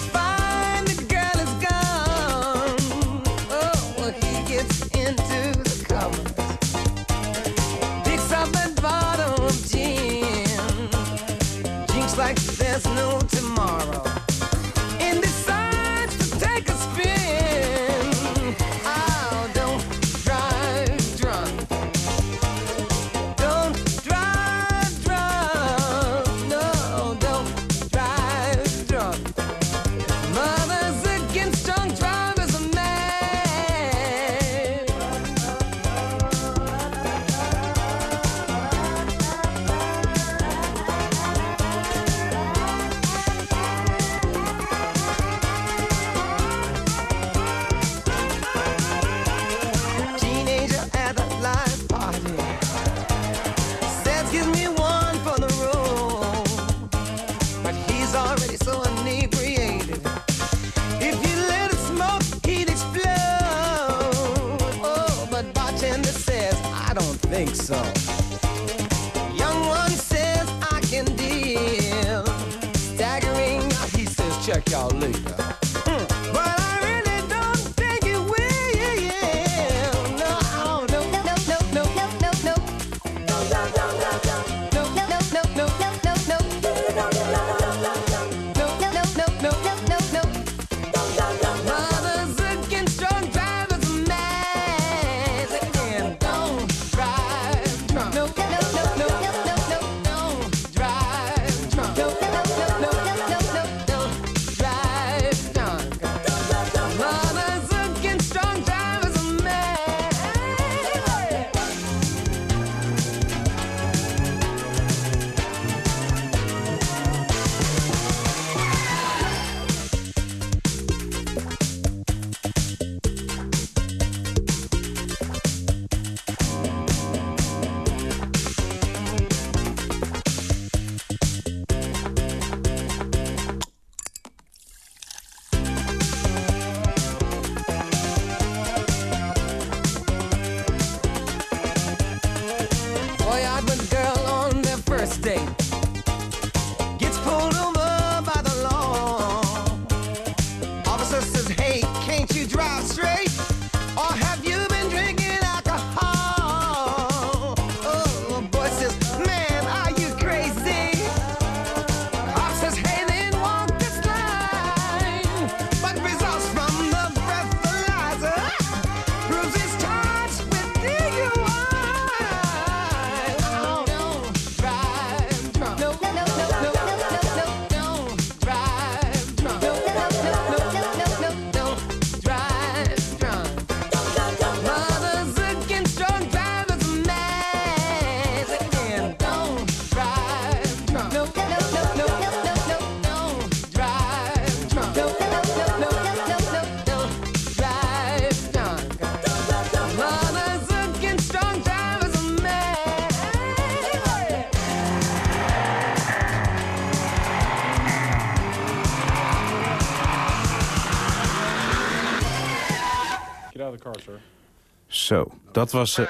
Zo, dat was... eh,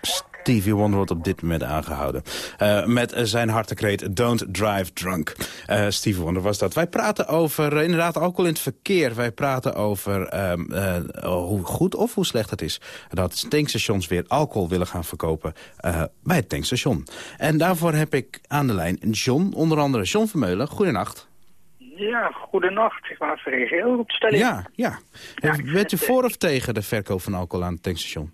Stevie Wonder wordt op dit moment aangehouden. Eh, met zijn hartekreet Don't Drive Drunk. Eh, Stevie Wonder was dat. Wij praten over inderdaad alcohol in het verkeer. Wij praten over ehm, eh, hoe goed of hoe slecht het is... dat tankstations weer alcohol willen gaan verkopen bij het tankstation. En daarvoor heb ik aan de lijn John, onder andere John Vermeulen. Goedenacht. Ja, goedenacht. Ik even reageren op de stelling. Ja, ja. Bent u voor of tegen de verkoop van alcohol aan het tankstation?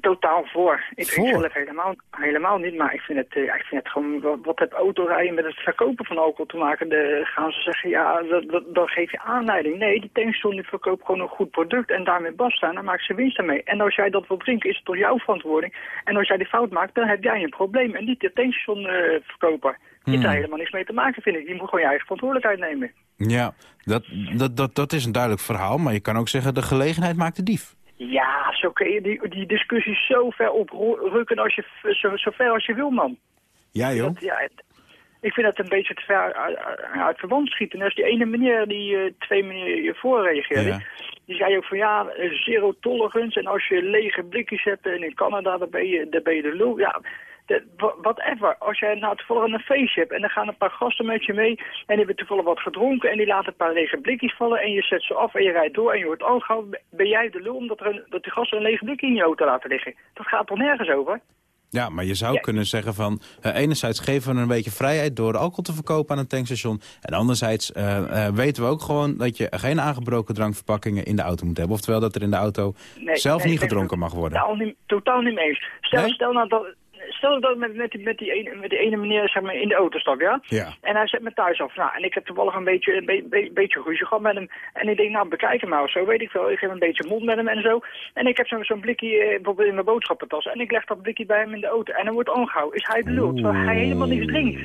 Totaal voor. Ik Voor? zelf helemaal, helemaal niet, maar ik vind het, eh, ik vind het gewoon... Wat, wat het autorijden met het verkopen van alcohol te maken? De, gaan ze zeggen, ja, dat, dat, dan geef je aanleiding. Nee, die tankstation die verkoopt gewoon een goed product en daarmee basta. En dan maakt ze winst ermee. En als jij dat wil drinken, is het toch jouw verantwoording. En als jij die fout maakt, dan heb jij een probleem. En niet de tankstationverkoper. Die heeft Hmm. daar helemaal niks mee te maken, vind ik. Die moet gewoon je eigen verantwoordelijkheid nemen. Ja, dat, dat, dat, dat is een duidelijk verhaal. Maar je kan ook zeggen, de gelegenheid maakt de dief. Ja, zo kun je die, die discussies zo ver oprukken als je, zo, zo ver als je wil, man. Ja, joh. Dat, ja, Ik vind dat een beetje te ver uit, verband schieten. En als die ene meneer die eh, twee meneer hiervoor reageerde, Ja. die zei ook van ja, eh, zero tolerance. En als je lege blikjes hebt en in Canada, dan ben je, dan ben je de lul. Ja, whatever. Als jij nou toevallig een feestje hebt en dan gaan een paar gasten met je mee en die hebben toevallig wat gedronken en die laten een paar lege blikjes vallen en je zet ze af en je rijdt door en je wordt aangehouden, ben jij de lul omdat er een, dat die gasten een lege blikje in je auto laten liggen. Dat gaat toch nergens over? Ja, maar je zou Ja. kunnen zeggen van... eh, enerzijds geven we een beetje vrijheid door alcohol te verkopen aan een tankstation. En anderzijds eh, eh, weten we ook gewoon dat je geen aangebroken drankverpakkingen in de auto moet hebben. Oftewel dat er in de auto Nee, zelf nee, niet gedronken mag worden. Totaal niet, totaal niet mee eens. Stel, Nee? stel nou dat... Stel dat ik met, met, die, met, die ene, met die ene meneer zeg maar, in de auto stap, ja? Ja. En hij zet me thuis af. Nou, en ik heb toevallig een beetje, een be- be- beetje ruzie gehad met hem. En ik denk, nou, bekijk hem maar of zo, weet ik veel. Ik geef een beetje mond met hem en zo. En ik heb zo'n zo'n blikje eh, bijvoorbeeld in mijn boodschappentas. En ik leg dat blikje bij hem in de auto. En hij wordt aangehouden. Is hij lul? Terwijl hij helemaal niets drinkt.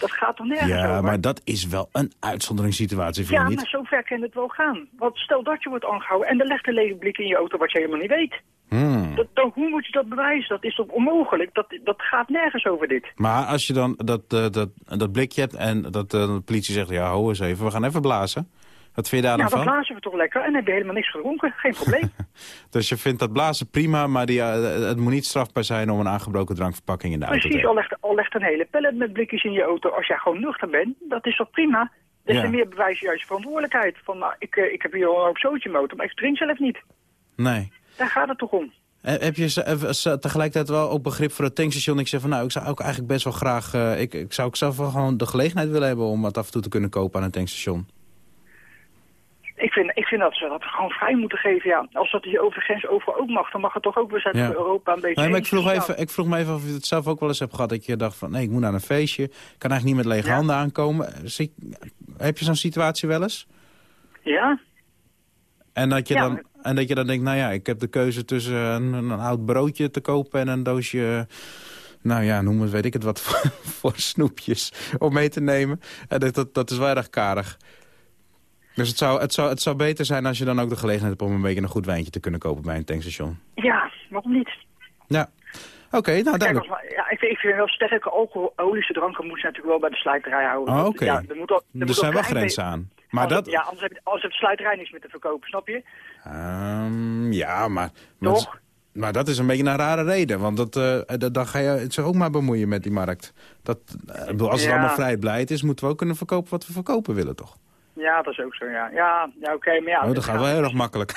Dat gaat toch nergens Ja, over? maar dat is wel een uitzonderingssituatie, vind je Ja, niet? maar zover kan het wel gaan. Want stel dat je wordt aangehouden en er legt een lege blik in je auto wat je helemaal niet weet. Hmm. Dat, dan, hoe moet je dat bewijzen? Dat is toch onmogelijk? Dat, dat gaat nergens over dit. Maar als je dan dat, eh, dat, dat blikje hebt en dat eh, de politie zegt... ja, ho eens even, we gaan even blazen. Wat vind je daar Ja, dan dan van? blazen we toch lekker en heb je helemaal niks gedronken. Geen probleem. Dus je vindt dat blazen prima, maar die, eh, het moet niet strafbaar zijn... om een aangebroken drankverpakking in de auto te Precies, hebben. al legt, al legt een hele pallet met blikjes in je auto. Als jij gewoon nuchter bent, dat is toch prima? Des te Ja. meer bewijs je juist je verantwoordelijkheid. Van, nou, ik, ik heb hier al een hoop zootje auto, maar ik drink zelf niet. Nee. Daar gaat het toch om? Eh, Heb je eh, tegelijkertijd wel ook begrip voor het tankstation? Ik zeg van nou, ik zou ook eigenlijk best wel graag... eh, ik, ik zou ook zelf wel gewoon de gelegenheid willen hebben... om wat af en toe te kunnen kopen aan een tankstation. Ik vind, ik vind dat ze dat gewoon vrij moeten geven, ja. Als dat hier over de grens overal ook mag, dan mag het toch ook weer Ja. Europa een beetje... Nee, maar ik vroeg, even, ik vroeg me even of je het zelf ook wel eens hebt gehad... dat je dacht van nee, ik moet naar een feestje. Ik kan eigenlijk niet met lege Ja. handen aankomen. Zie- heb je zo'n situatie wel eens? Ja? En dat, je Ja, dan, en dat je dan denkt, nou ja, ik heb de keuze tussen een, een oud broodje te kopen... en een doosje, nou ja, noem het, weet ik het wat, voor, voor snoepjes om mee te nemen. En dat, dat, dat is wel erg karig. Dus het zou, het, zou, het zou beter zijn als je dan ook de gelegenheid hebt... om een beetje een goed wijntje te kunnen kopen bij een tankstation. Ja, waarom niet? Ja. Oké, nou duidelijk. ja, ik, vind- ik vind wel sterke alcoholische dranken moeten ze natuurlijk wel bij de slijterij houden. Oh, oké. Ja, er moet er Er moet zijn wel grenzen aan. Maar het- dat... Ja, anders heb, je, anders heb de slijterij niks meer te verkopen, snap je? Ehm, ja, maar... Toch? dat- Maar dat is een beetje een rare reden. Want dat, eh, dat, dan ga je het zich ook maar bemoeien met die markt. Dat, eh, als het allemaal vrijheid is... moeten we ook kunnen verkopen wat we verkopen willen, toch? Ja, dat is ook zo, ja. Ja, ja oké, maar ja... oh, dat gaat wel heel erg makkelijk.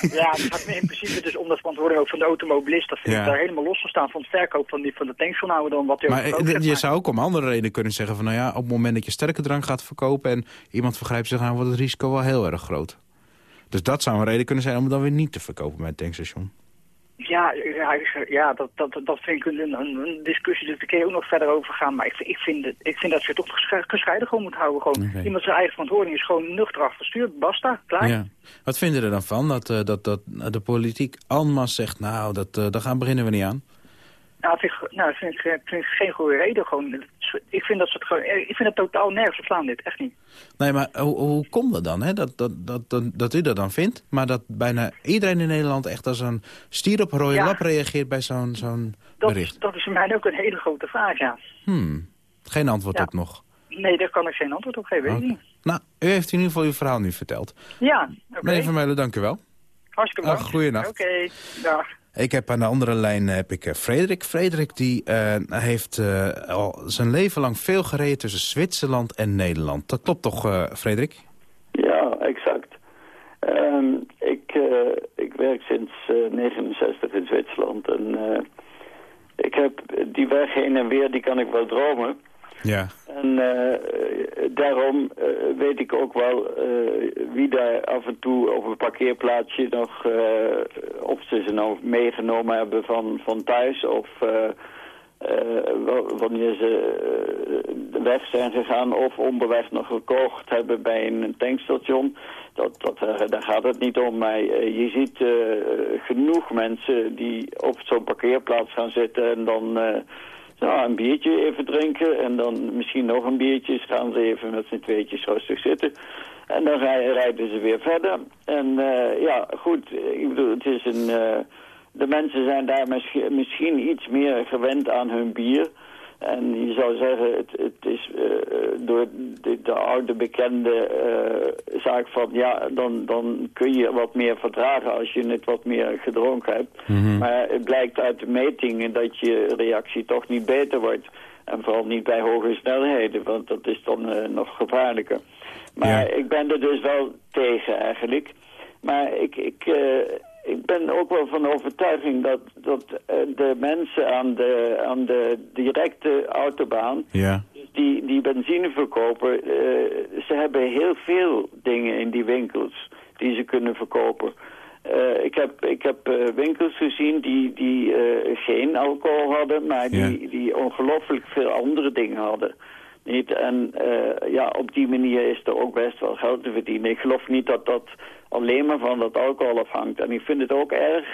Ja, het gaat in principe dus om de verantwoording ook van de automobilist. Dat vind Ja. ik daar helemaal los van staan van het verkoop van, die, van de tanksjournalen dan wat maar ook eh, je zou ook om andere redenen kunnen zeggen van... nou ja, op het moment dat je sterke drank gaat verkopen... en iemand vergrijpt zich aan, wordt het risico wel heel erg groot. Dus dat zou een reden kunnen zijn om het dan weer niet te verkopen bij het tankstation. Ja, ja, ik- ja dat, dat, dat vind ik een, een, discussie, dus daar kun je ook nog verder over gaan. Maar ik, vind- ik, vind, ik vind dat je het toch gesche- gescheiden gewoon moet houden. Gewoon. Iemand zijn eigen verantwoording is gewoon nuchter achter stuur, basta, klaar. Ja. Wat vinden er dan van dat, eh, dat, dat de politiek masse zegt... nou, dat, eh daar gaan beginnen we niet aan? Nou, vind ik, nou, vind ik, vind ik geen goede reden. Gewoon. Ik vind dat ze het gewoon, ik vind het totaal nergens op slaan dit, echt niet. Nee, maar hoe, hoe komt dat dan, hè? Dat, dat, dat, dat, dat u dat dan vindt... maar dat bijna iedereen in Nederland echt als een stier op rode Ja. lap reageert... bij zo'n zo'n bericht? dat is voor mij ook een hele grote vraag, ja. Hmm, geen antwoord Ja. op nog. Nee, daar kan ik geen antwoord op geven, Oké. niet. Nou, u heeft in ieder geval uw verhaal nu verteld. Ja, oké. Meneer Vermeulen, dank u wel. Hartstikke bedankt. Ach, goeienacht. Oké, dag. Ik heb aan de andere lijn heb ik eh, Frederik. Frederik die, eh, heeft eh, al zijn leven lang veel gereden tussen Zwitserland en Nederland. Dat klopt toch, eh, Frederik? Ja, exact. Ehm, ik, eh, ik werk sinds eh 69 in Zwitserland en eh, ik heb die weg heen en weer, die kan ik wel dromen. Ja. En eh, daarom eh, weet ik ook wel eh, wie daar af en toe op een parkeerplaatsje nog, of ze ze nou meegenomen hebben van, van thuis of wa- wanneer ze weg zijn gegaan of onderweg nog gekocht hebben bij een tankstation. Dat, dat, daar gaat het niet om, maar je ziet genoeg mensen die op zo'n parkeerplaats gaan zitten en dan... nou, een biertje even drinken en dan misschien nog een biertje. Gaan ze even met z'n tweetjes rustig zitten. En dan rij- rijden ze weer verder. En eh, ja, goed, ik bedoel, het is een... eh, de mensen zijn daar misschien, misschien iets meer gewend aan hun bier. En je zou zeggen, het, het is eh, door de, de oude bekende eh, zaak van... ja, dan, dan kun je wat meer verdragen als je het wat meer gedronken hebt. Maar het blijkt uit de metingen dat je reactie toch niet beter wordt. En vooral niet bij hoge snelheden, want dat is dan eh, nog gevaarlijker. Maar ik ben er dus wel tegen eigenlijk. Maar ik, ik, eh, ik ben ook wel van overtuiging dat, dat eh, de mensen aan de, aan de directe autobaan... Ja. Die, die benzineverkoper, eh ze hebben heel veel dingen in die winkels die ze kunnen verkopen. Eh, ik heb, ik heb winkels gezien die, die geen alcohol hadden, maar die, die ongelooflijk veel andere dingen hadden. Niet? En ja, op die manier is er ook best wel geld te verdienen. Ik geloof niet dat dat alleen maar van dat alcohol afhangt. En ik vind het ook erg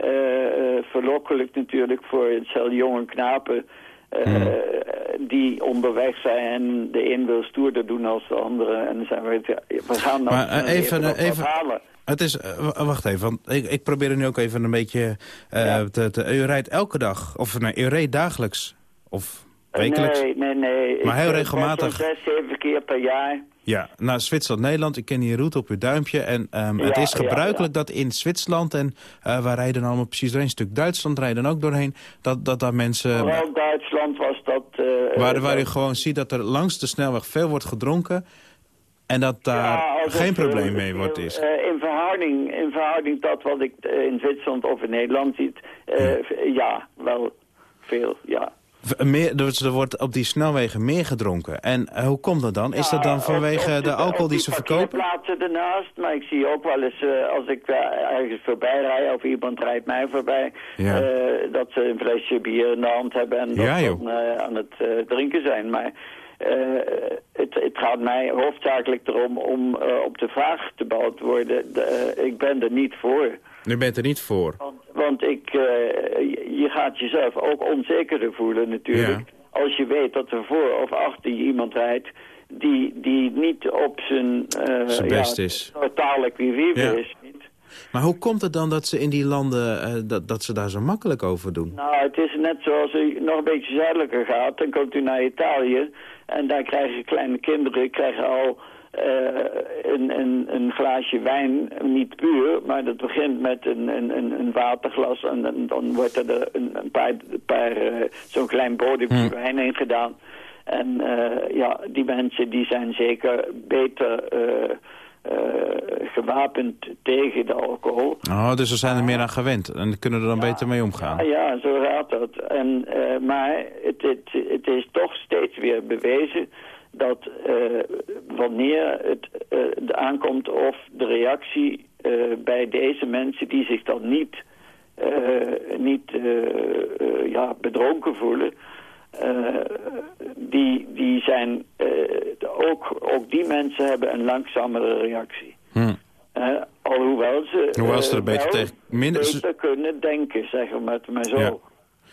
eh, eh, verlokkelijk natuurlijk voor stel jonge knapen... eh, die onderweg zijn en de een wil stoerder doen als de andere. En dan zijn we, we gaan dan Maar even, even, halen. het is, wacht even, want ik, ik probeer er nu ook even een beetje te, te... U rijdt elke dag, of nee, u reed dagelijks, of wekelijks? Nee, nee, nee. Maar heel regelmatig. zes, zeven keer per jaar. Ja, naar Zwitserland, Nederland. Ik ken die route op uw duimpje. En ehm, het is ja, gebruikelijk dat in Zwitserland... en uh, waar rijden allemaal precies doorheen? Een stuk Duitsland rijden ook doorheen. Dat, dat daar mensen... Vooral Duitsland was dat... eh, waar, eh, waar u gewoon ziet dat er langs de snelweg veel wordt gedronken... en dat daar geen probleem eh, mee wordt is. eh, in, verhouding, in verhouding tot wat ik eh, in Zwitserland of in Nederland zie, eh, ja, wel veel, ja. Meer, dus er wordt op die snelwegen meer gedronken. En eh, hoe komt dat dan? Is dat dan vanwege de alcohol die ze verkopen? plaatsen ernaast, maar ik zie ook wel eens eh, als ik eh, ergens voorbij rijd of iemand rijdt mij voorbij, Ja. dat ze een flesje bier in de hand hebben en dat Ja, dan, aan het drinken zijn. Maar het, het gaat mij hoofdzakelijk erom om op de vraag te beantwoorden. De, eh, ik ben er niet voor. U bent er niet voor. Want ik, eh, je gaat jezelf ook onzekerder voelen natuurlijk. Als je weet dat er voor of achter je iemand rijdt die, die niet op zijn, eh Zijn best ja, is. totale quivive Ja. is. Maar hoe komt het dan dat ze in die landen... eh, dat, dat ze daar zo makkelijk over doen? Nou, het is net zoals u nog een beetje zuidelijker gaat. Dan komt u naar Italië en daar krijgen kleine kinderen krijgen al een, een, een glaasje wijn, niet puur, maar dat begint met een, een, een, waterglas en, dan- dan wordt er een, een paar, eh, zo'n klein bodempje wijn in gedaan. En eh, ja, die mensen die zijn zeker beter eh, eh, gewapend tegen de alcohol. Oh, dus ze zijn er meer aan gewend en kunnen er dan beter mee omgaan. Ja, ja, zo gaat dat. En, eh, maar het, het, het is toch steeds weer bewezen dat eh, wanneer het eh, aankomt of de reactie eh, bij deze mensen die zich dan niet, niet ja, bedronken voelen, die, die zijn, ook, ook die mensen hebben een langzamere reactie. Hm. Eh, alhoewel ze Hoewel ze er beter wel tegen- minder- kunnen denken, zeggen we het maar zo. Ja.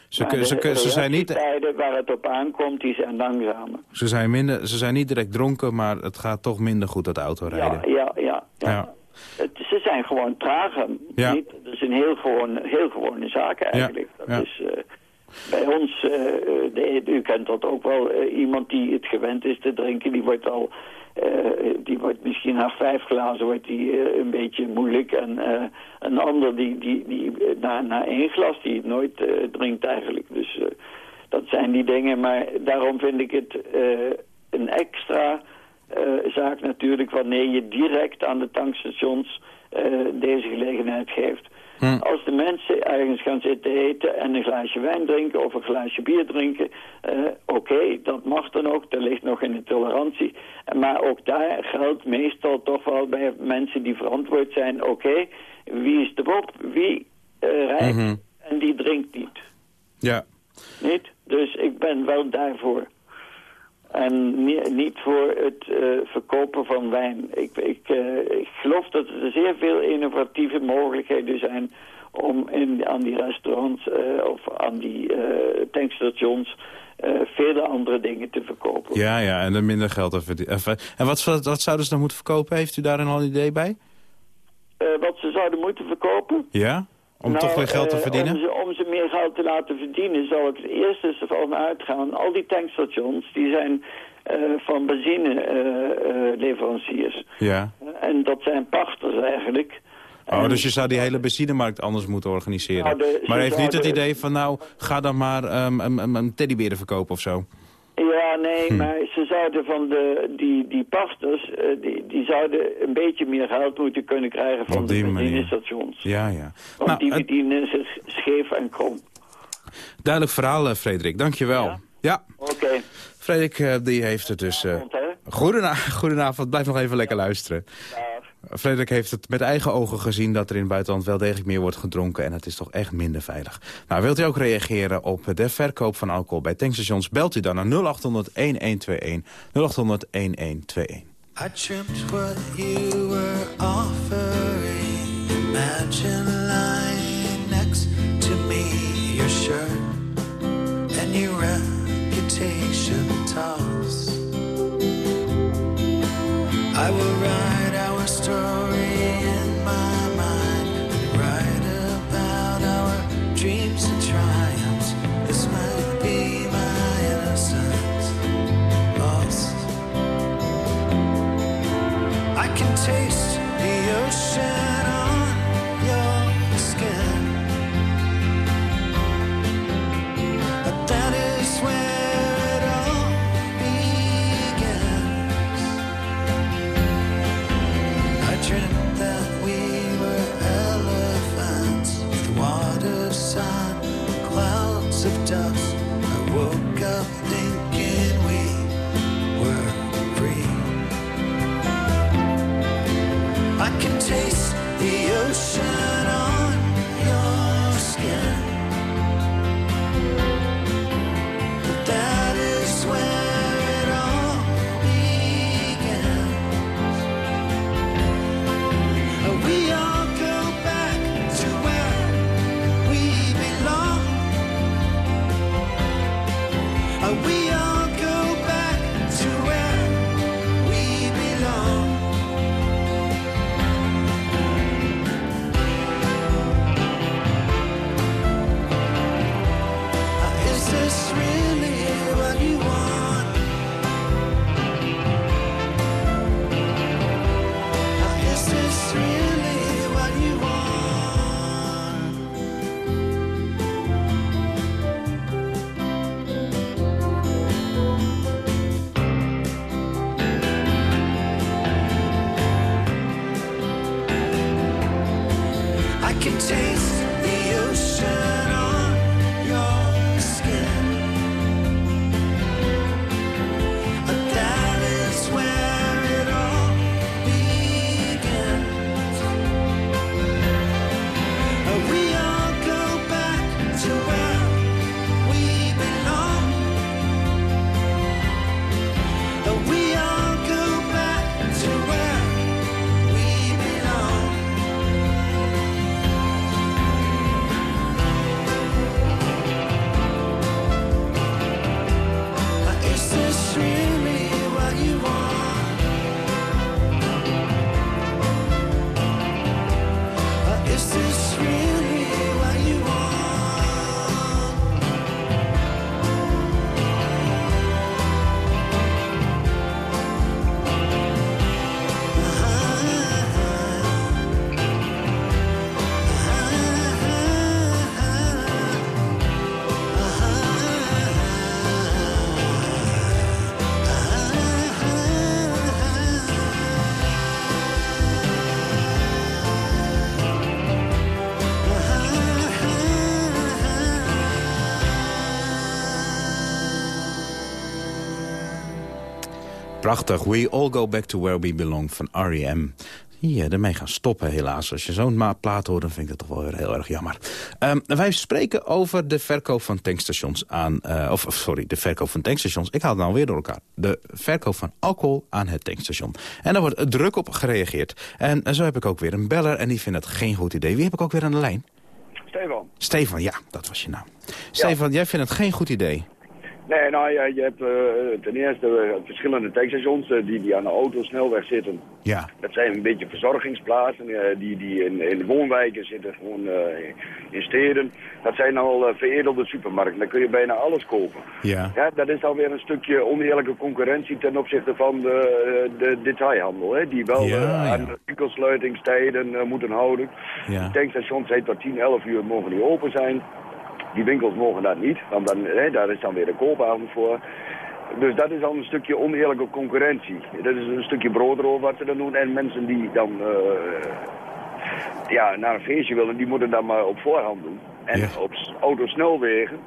Ze, kun- ze, kun- ze, zijn niet, reactietijden waar het op aankomt, die zijn langzamer. ze, zijn minder, ze zijn niet direct dronken, maar het gaat toch minder goed dat autorijden. Ja, ja, ja. ja. Ja. Het, ze zijn gewoon trager. Ja. Niet? Dat is een heel, gewoon, heel gewone zaak eigenlijk. Dat is, eh, bij ons, de, u kent dat ook wel, iemand die het gewend is te drinken, die wordt al, eh, die wordt misschien na vijf glazen wordt die, eh, een beetje moeilijk. En eh, een ander die, die, die na, na één glas, die het nooit drinkt eigenlijk. Dus dat zijn die dingen, maar daarom vind ik het een extra zaak natuurlijk wanneer je direct aan de tankstations deze gelegenheid geeft. Als de mensen ergens gaan zitten eten en een glaasje wijn drinken of een glaasje bier drinken, eh, oké, dat mag dan ook, dat ligt nog in de tolerantie. Maar ook daar geldt meestal toch wel bij mensen die verantwoord zijn, oké, wie is erop, wie eh, rijdt Mhm. en die drinkt niet. Ja. Niet? Dus ik ben wel daarvoor. En ni- niet voor het eh, verkopen van wijn. Ik, ik, eh, ik geloof dat er zeer veel innovatieve mogelijkheden zijn om in, aan die restaurants eh, of aan die tankstations vele andere dingen te verkopen. Ja, ja, en er minder geld te verdienen. En wat, wat zouden ze dan moeten verkopen? Heeft u daar een al idee bij? Wat ze zouden moeten verkopen? Ja? Om Nou, toch weer geld te eh, verdienen? Om ze, om ze meer geld te laten verdienen zou ik het eerste ervan uitgaan. Al die tankstations die zijn eh, van benzineleveranciers. Ja. en dat zijn pachters eigenlijk. Oh, dus je zou die hele benzinemarkt anders moeten organiseren. Nou, de- maar heeft niet het idee van, nou, ga dan maar ehm, een, teddyberen verkopen of zo? Ja, nee, Hm. maar ze zouden van de, die, die pachters, eh, die, die zouden een beetje meer geld moeten kunnen krijgen van de benzinestations. Ja, ja. Want Nou, die verdienen zich scheef en krom. duidelijk verhaal, eh, Frederik. Dankjewel. Ja. Oké. Frederik, eh, die heeft het dus... eh goedena goedenavond, blijf nog even lekker luisteren. Frederik heeft het met eigen ogen gezien dat er in het buitenland wel degelijk meer wordt gedronken. En het is toch echt minder veilig. Nou, wilt u ook reageren op de verkoop van alcohol bij tankstations? Belt u dan naar 0800 1121. 0800 1121. I next to me, shirt turn. Prachtig. We all go back to where we belong van R.E.M. Hier, ermee gaan stoppen helaas. Als je zo'n plaat hoort, dan vind ik dat toch wel weer heel erg jammer. Ehm, wij spreken over de verkoop van tankstations aan... eh, of sorry, de verkoop van tankstations. Ik haal het nou weer door elkaar. De verkoop van alcohol aan het tankstation. En daar wordt druk op gereageerd. En eh, zo heb ik ook weer een beller en die vindt het geen goed idee. Wie heb ik ook weer aan de lijn? Stefan. Stefan, ja, dat was je naam. Stefan, jij vindt het geen goed idee. Nee, nou ja, je hebt eh, ten eerste eh, verschillende tankstations eh, die, die aan de autosnelweg zitten. Ja. Dat zijn een beetje verzorgingsplaatsen die, die in, in woonwijken zitten, gewoon in steden. Dat zijn al veredelde supermarkten, daar kun je bijna alles kopen. Ja. Ja, dat is alweer een stukje oneerlijke concurrentie ten opzichte van de, de detailhandel. Hè, die wel Ja, ja. aan de winkelsluitingstijden moeten houden. Ja. De tankstations zijn tot 10, 11 uur mogen die open zijn. Die winkels mogen dat niet, want dan, hè, daar is dan weer de koopavond voor. Dus dat is al een stukje oneerlijke concurrentie. Dat is een stukje broodroof wat ze dan doen. En mensen die dan eh, ja, naar een feestje willen, die moeten dat maar op voorhand doen. En op autosnelwegen,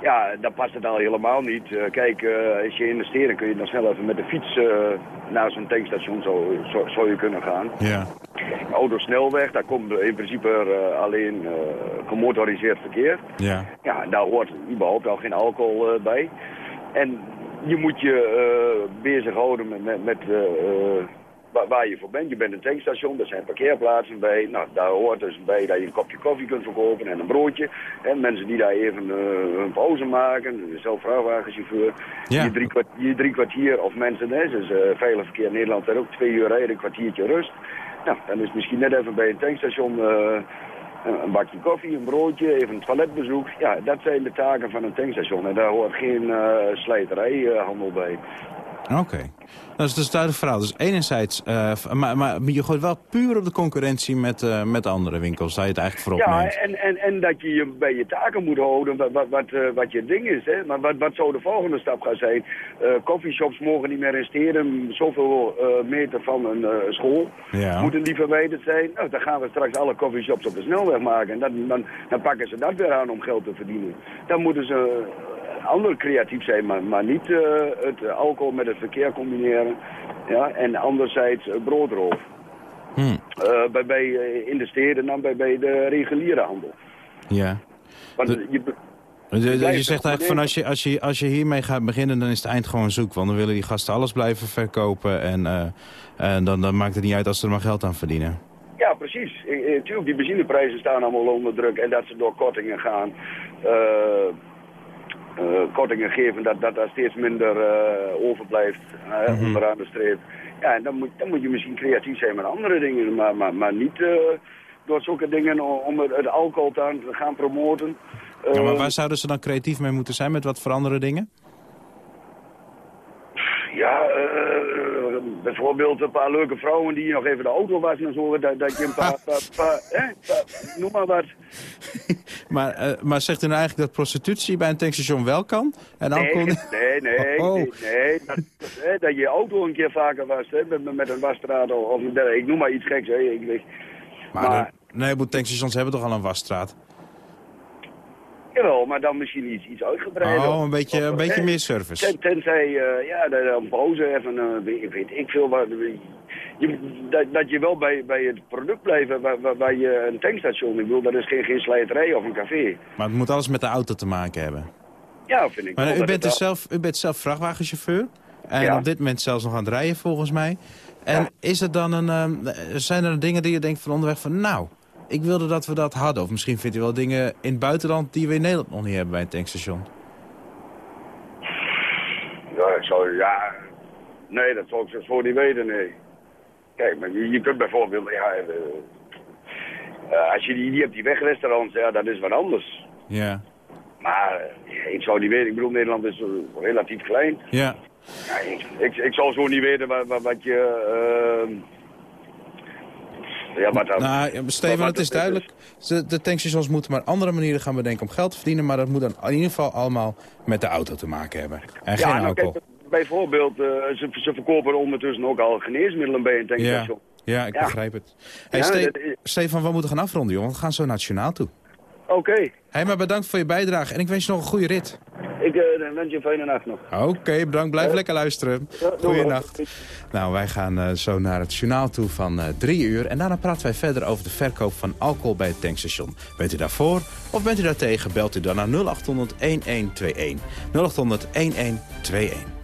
ja, daar past het al helemaal niet. Eh, kijk, eh, als je investeert, dan kun je dan snel even met de fiets eh, naar zo'n tankstation zo, zo, zou je kunnen gaan. Ja. Autosnelweg, daar komt in principe alleen gemotoriseerd verkeer. Ja. Ja, daar hoort überhaupt al geen alcohol bij. En je moet je bezighouden met, met, met waar, je voor bent. Je bent een tankstation, er zijn parkeerplaatsen bij. Nou, daar hoort dus bij dat je een kopje koffie kunt verkopen en een broodje. En mensen die daar even eh, een pauze maken, zelf vrachtwagenchauffeur. Ja. Je, drie kwart- je drie kwartier of mensen, hè, dus eh veilig verkeer in Nederland, daar ook twee uur rijden, een kwartiertje rust. Nou, dan is het misschien net even bij een tankstation... eh, een bakje koffie, een broodje, even een toiletbezoek. Ja, dat zijn de taken van een tankstation. En daar hoort geen eh slijterijhandel bij. Oké. Dat is dus duidelijk verhaal. Dus enerzijds, eh, maar, maar je gooit wel puur op de concurrentie met, eh, met andere winkels. Dat je het eigenlijk voorop Ja, neemt. en, en, en dat je je bij je taken moet houden, wat, wat, wat, eh, wat je ding is. Hè? Maar wat, wat zou de volgende stap gaan zijn? Coffeeshops mogen niet meer in steden zoveel meter van een school. Ja. Moeten die verwijderd zijn? Nou, dan gaan we straks alle coffeeshops op de snelweg maken. En dan, dan, dan pakken ze dat weer aan om geld te verdienen. Dan moeten ze ander creatief zijn, maar, maar niet eh, het alcohol met het verkeer combineren. Ja? En anderzijds eh, broodroof. Hm. Eh, bij, bij, in de steden dan bij, bij de reguliere handel. Ja. Want De- je, Dus je, je blijft zegt eigenlijk van als je, als, je, als je hiermee gaat beginnen, dan is het eind gewoon zoek. Want dan willen die gasten alles blijven verkopen. En, en dan, dan maakt het niet uit als ze er maar geld aan verdienen. Ja, precies. Tuurlijk, die benzineprijzen staan allemaal onder druk en dat ze door kortingen gaan. Kortingen geven, dat, dat daar steeds minder eh, overblijft eh, Mhm. onderaan de streep. Ja, en dan moet, dan moet je misschien creatief zijn met andere dingen, maar, maar, maar niet eh, door zulke dingen om het, alcohol te aan- te gaan promoten. Ja, maar Eh, waar zouden ze dan creatief mee moeten zijn? Met wat voor andere dingen? Ja, eh, bijvoorbeeld een paar leuke vrouwen die nog even de auto wassen en zo. Dat, dat je een paar, paar, paar, hè, paar- noem maar wat. Maar, eh, maar zegt u nou eigenlijk dat prostitutie bij een tankstation wel kan? En Nee, niet? nee, nee, Oh. nee, nee. Dat, hè, dat je auto een keer vaker wast, hè, met, met een wasstraat of, ik noem maar iets geks. Hè. Ik, Maar, maar- de- nee, tankstations hebben toch al een wasstraat? Jawel, maar dan misschien iets, iets uitgebreider. Oh, een beetje, een beetje hè, meer service. Ten, tenzij, eh, ja, een pauze even, eh, weet, ik veel wat. Je, dat, dat je wel bij, bij het product blijft waar, waar, een tankstation, ik bedoel, dat is geen, geen slijterij of een café. Maar het moet alles met de auto te maken hebben. Ja, vind ik Maar wel u bent, dus zelf, u bent zelf vrachtwagenchauffeur. En Ja. op dit moment zelfs nog aan het rijden volgens mij. En is er dan een, zijn er dingen die je denkt van onderweg van... nou, ik wilde dat we dat hadden. Of misschien vindt u wel dingen in het buitenland die we in Nederland nog niet hebben bij een tankstation. Ja, ik zou, ja, nee, dat zou ik zo niet weten, nee. Kijk, maar je, je kunt bijvoorbeeld, ja, eh, eh, als je die, die hebt die wegrestaurants, ja, dat is wat anders. Ja. Maar eh, ik zou niet weten, ik bedoel, Nederland is relatief klein. Ja. Ja, ik, ik, ik zou zo niet weten wat, wat, wat je... ja, wat dan... Nou, Steven, het is duidelijk. De, de tankstations moeten maar andere manieren gaan bedenken om geld te verdienen. Maar dat moet dan in ieder geval allemaal met de auto te maken hebben. En ja, geen nou, alcohol. kijk, bijvoorbeeld, eh, ze, ze verkopen ondertussen ook al geneesmiddelen bij een tankstation. ja, ik Ja. begrijp het. Hey, Ste- dat Stefan, we moeten gaan afronden, jongen. We gaan zo nationaal toe. Oké, Hey, maar bedankt voor je bijdrage en ik wens je nog een goede rit. ik eh, wens je een fijne nacht nog. Oké, bedankt. Blijf lekker luisteren. Ja. Goeienacht. Nou, wij gaan eh, zo naar het journaal toe van eh, drie uur. En daarna praten wij verder over de verkoop van alcohol bij het tankstation. Bent u daarvoor of bent u daartegen? Belt u dan naar 0800 1121. 0800 1121.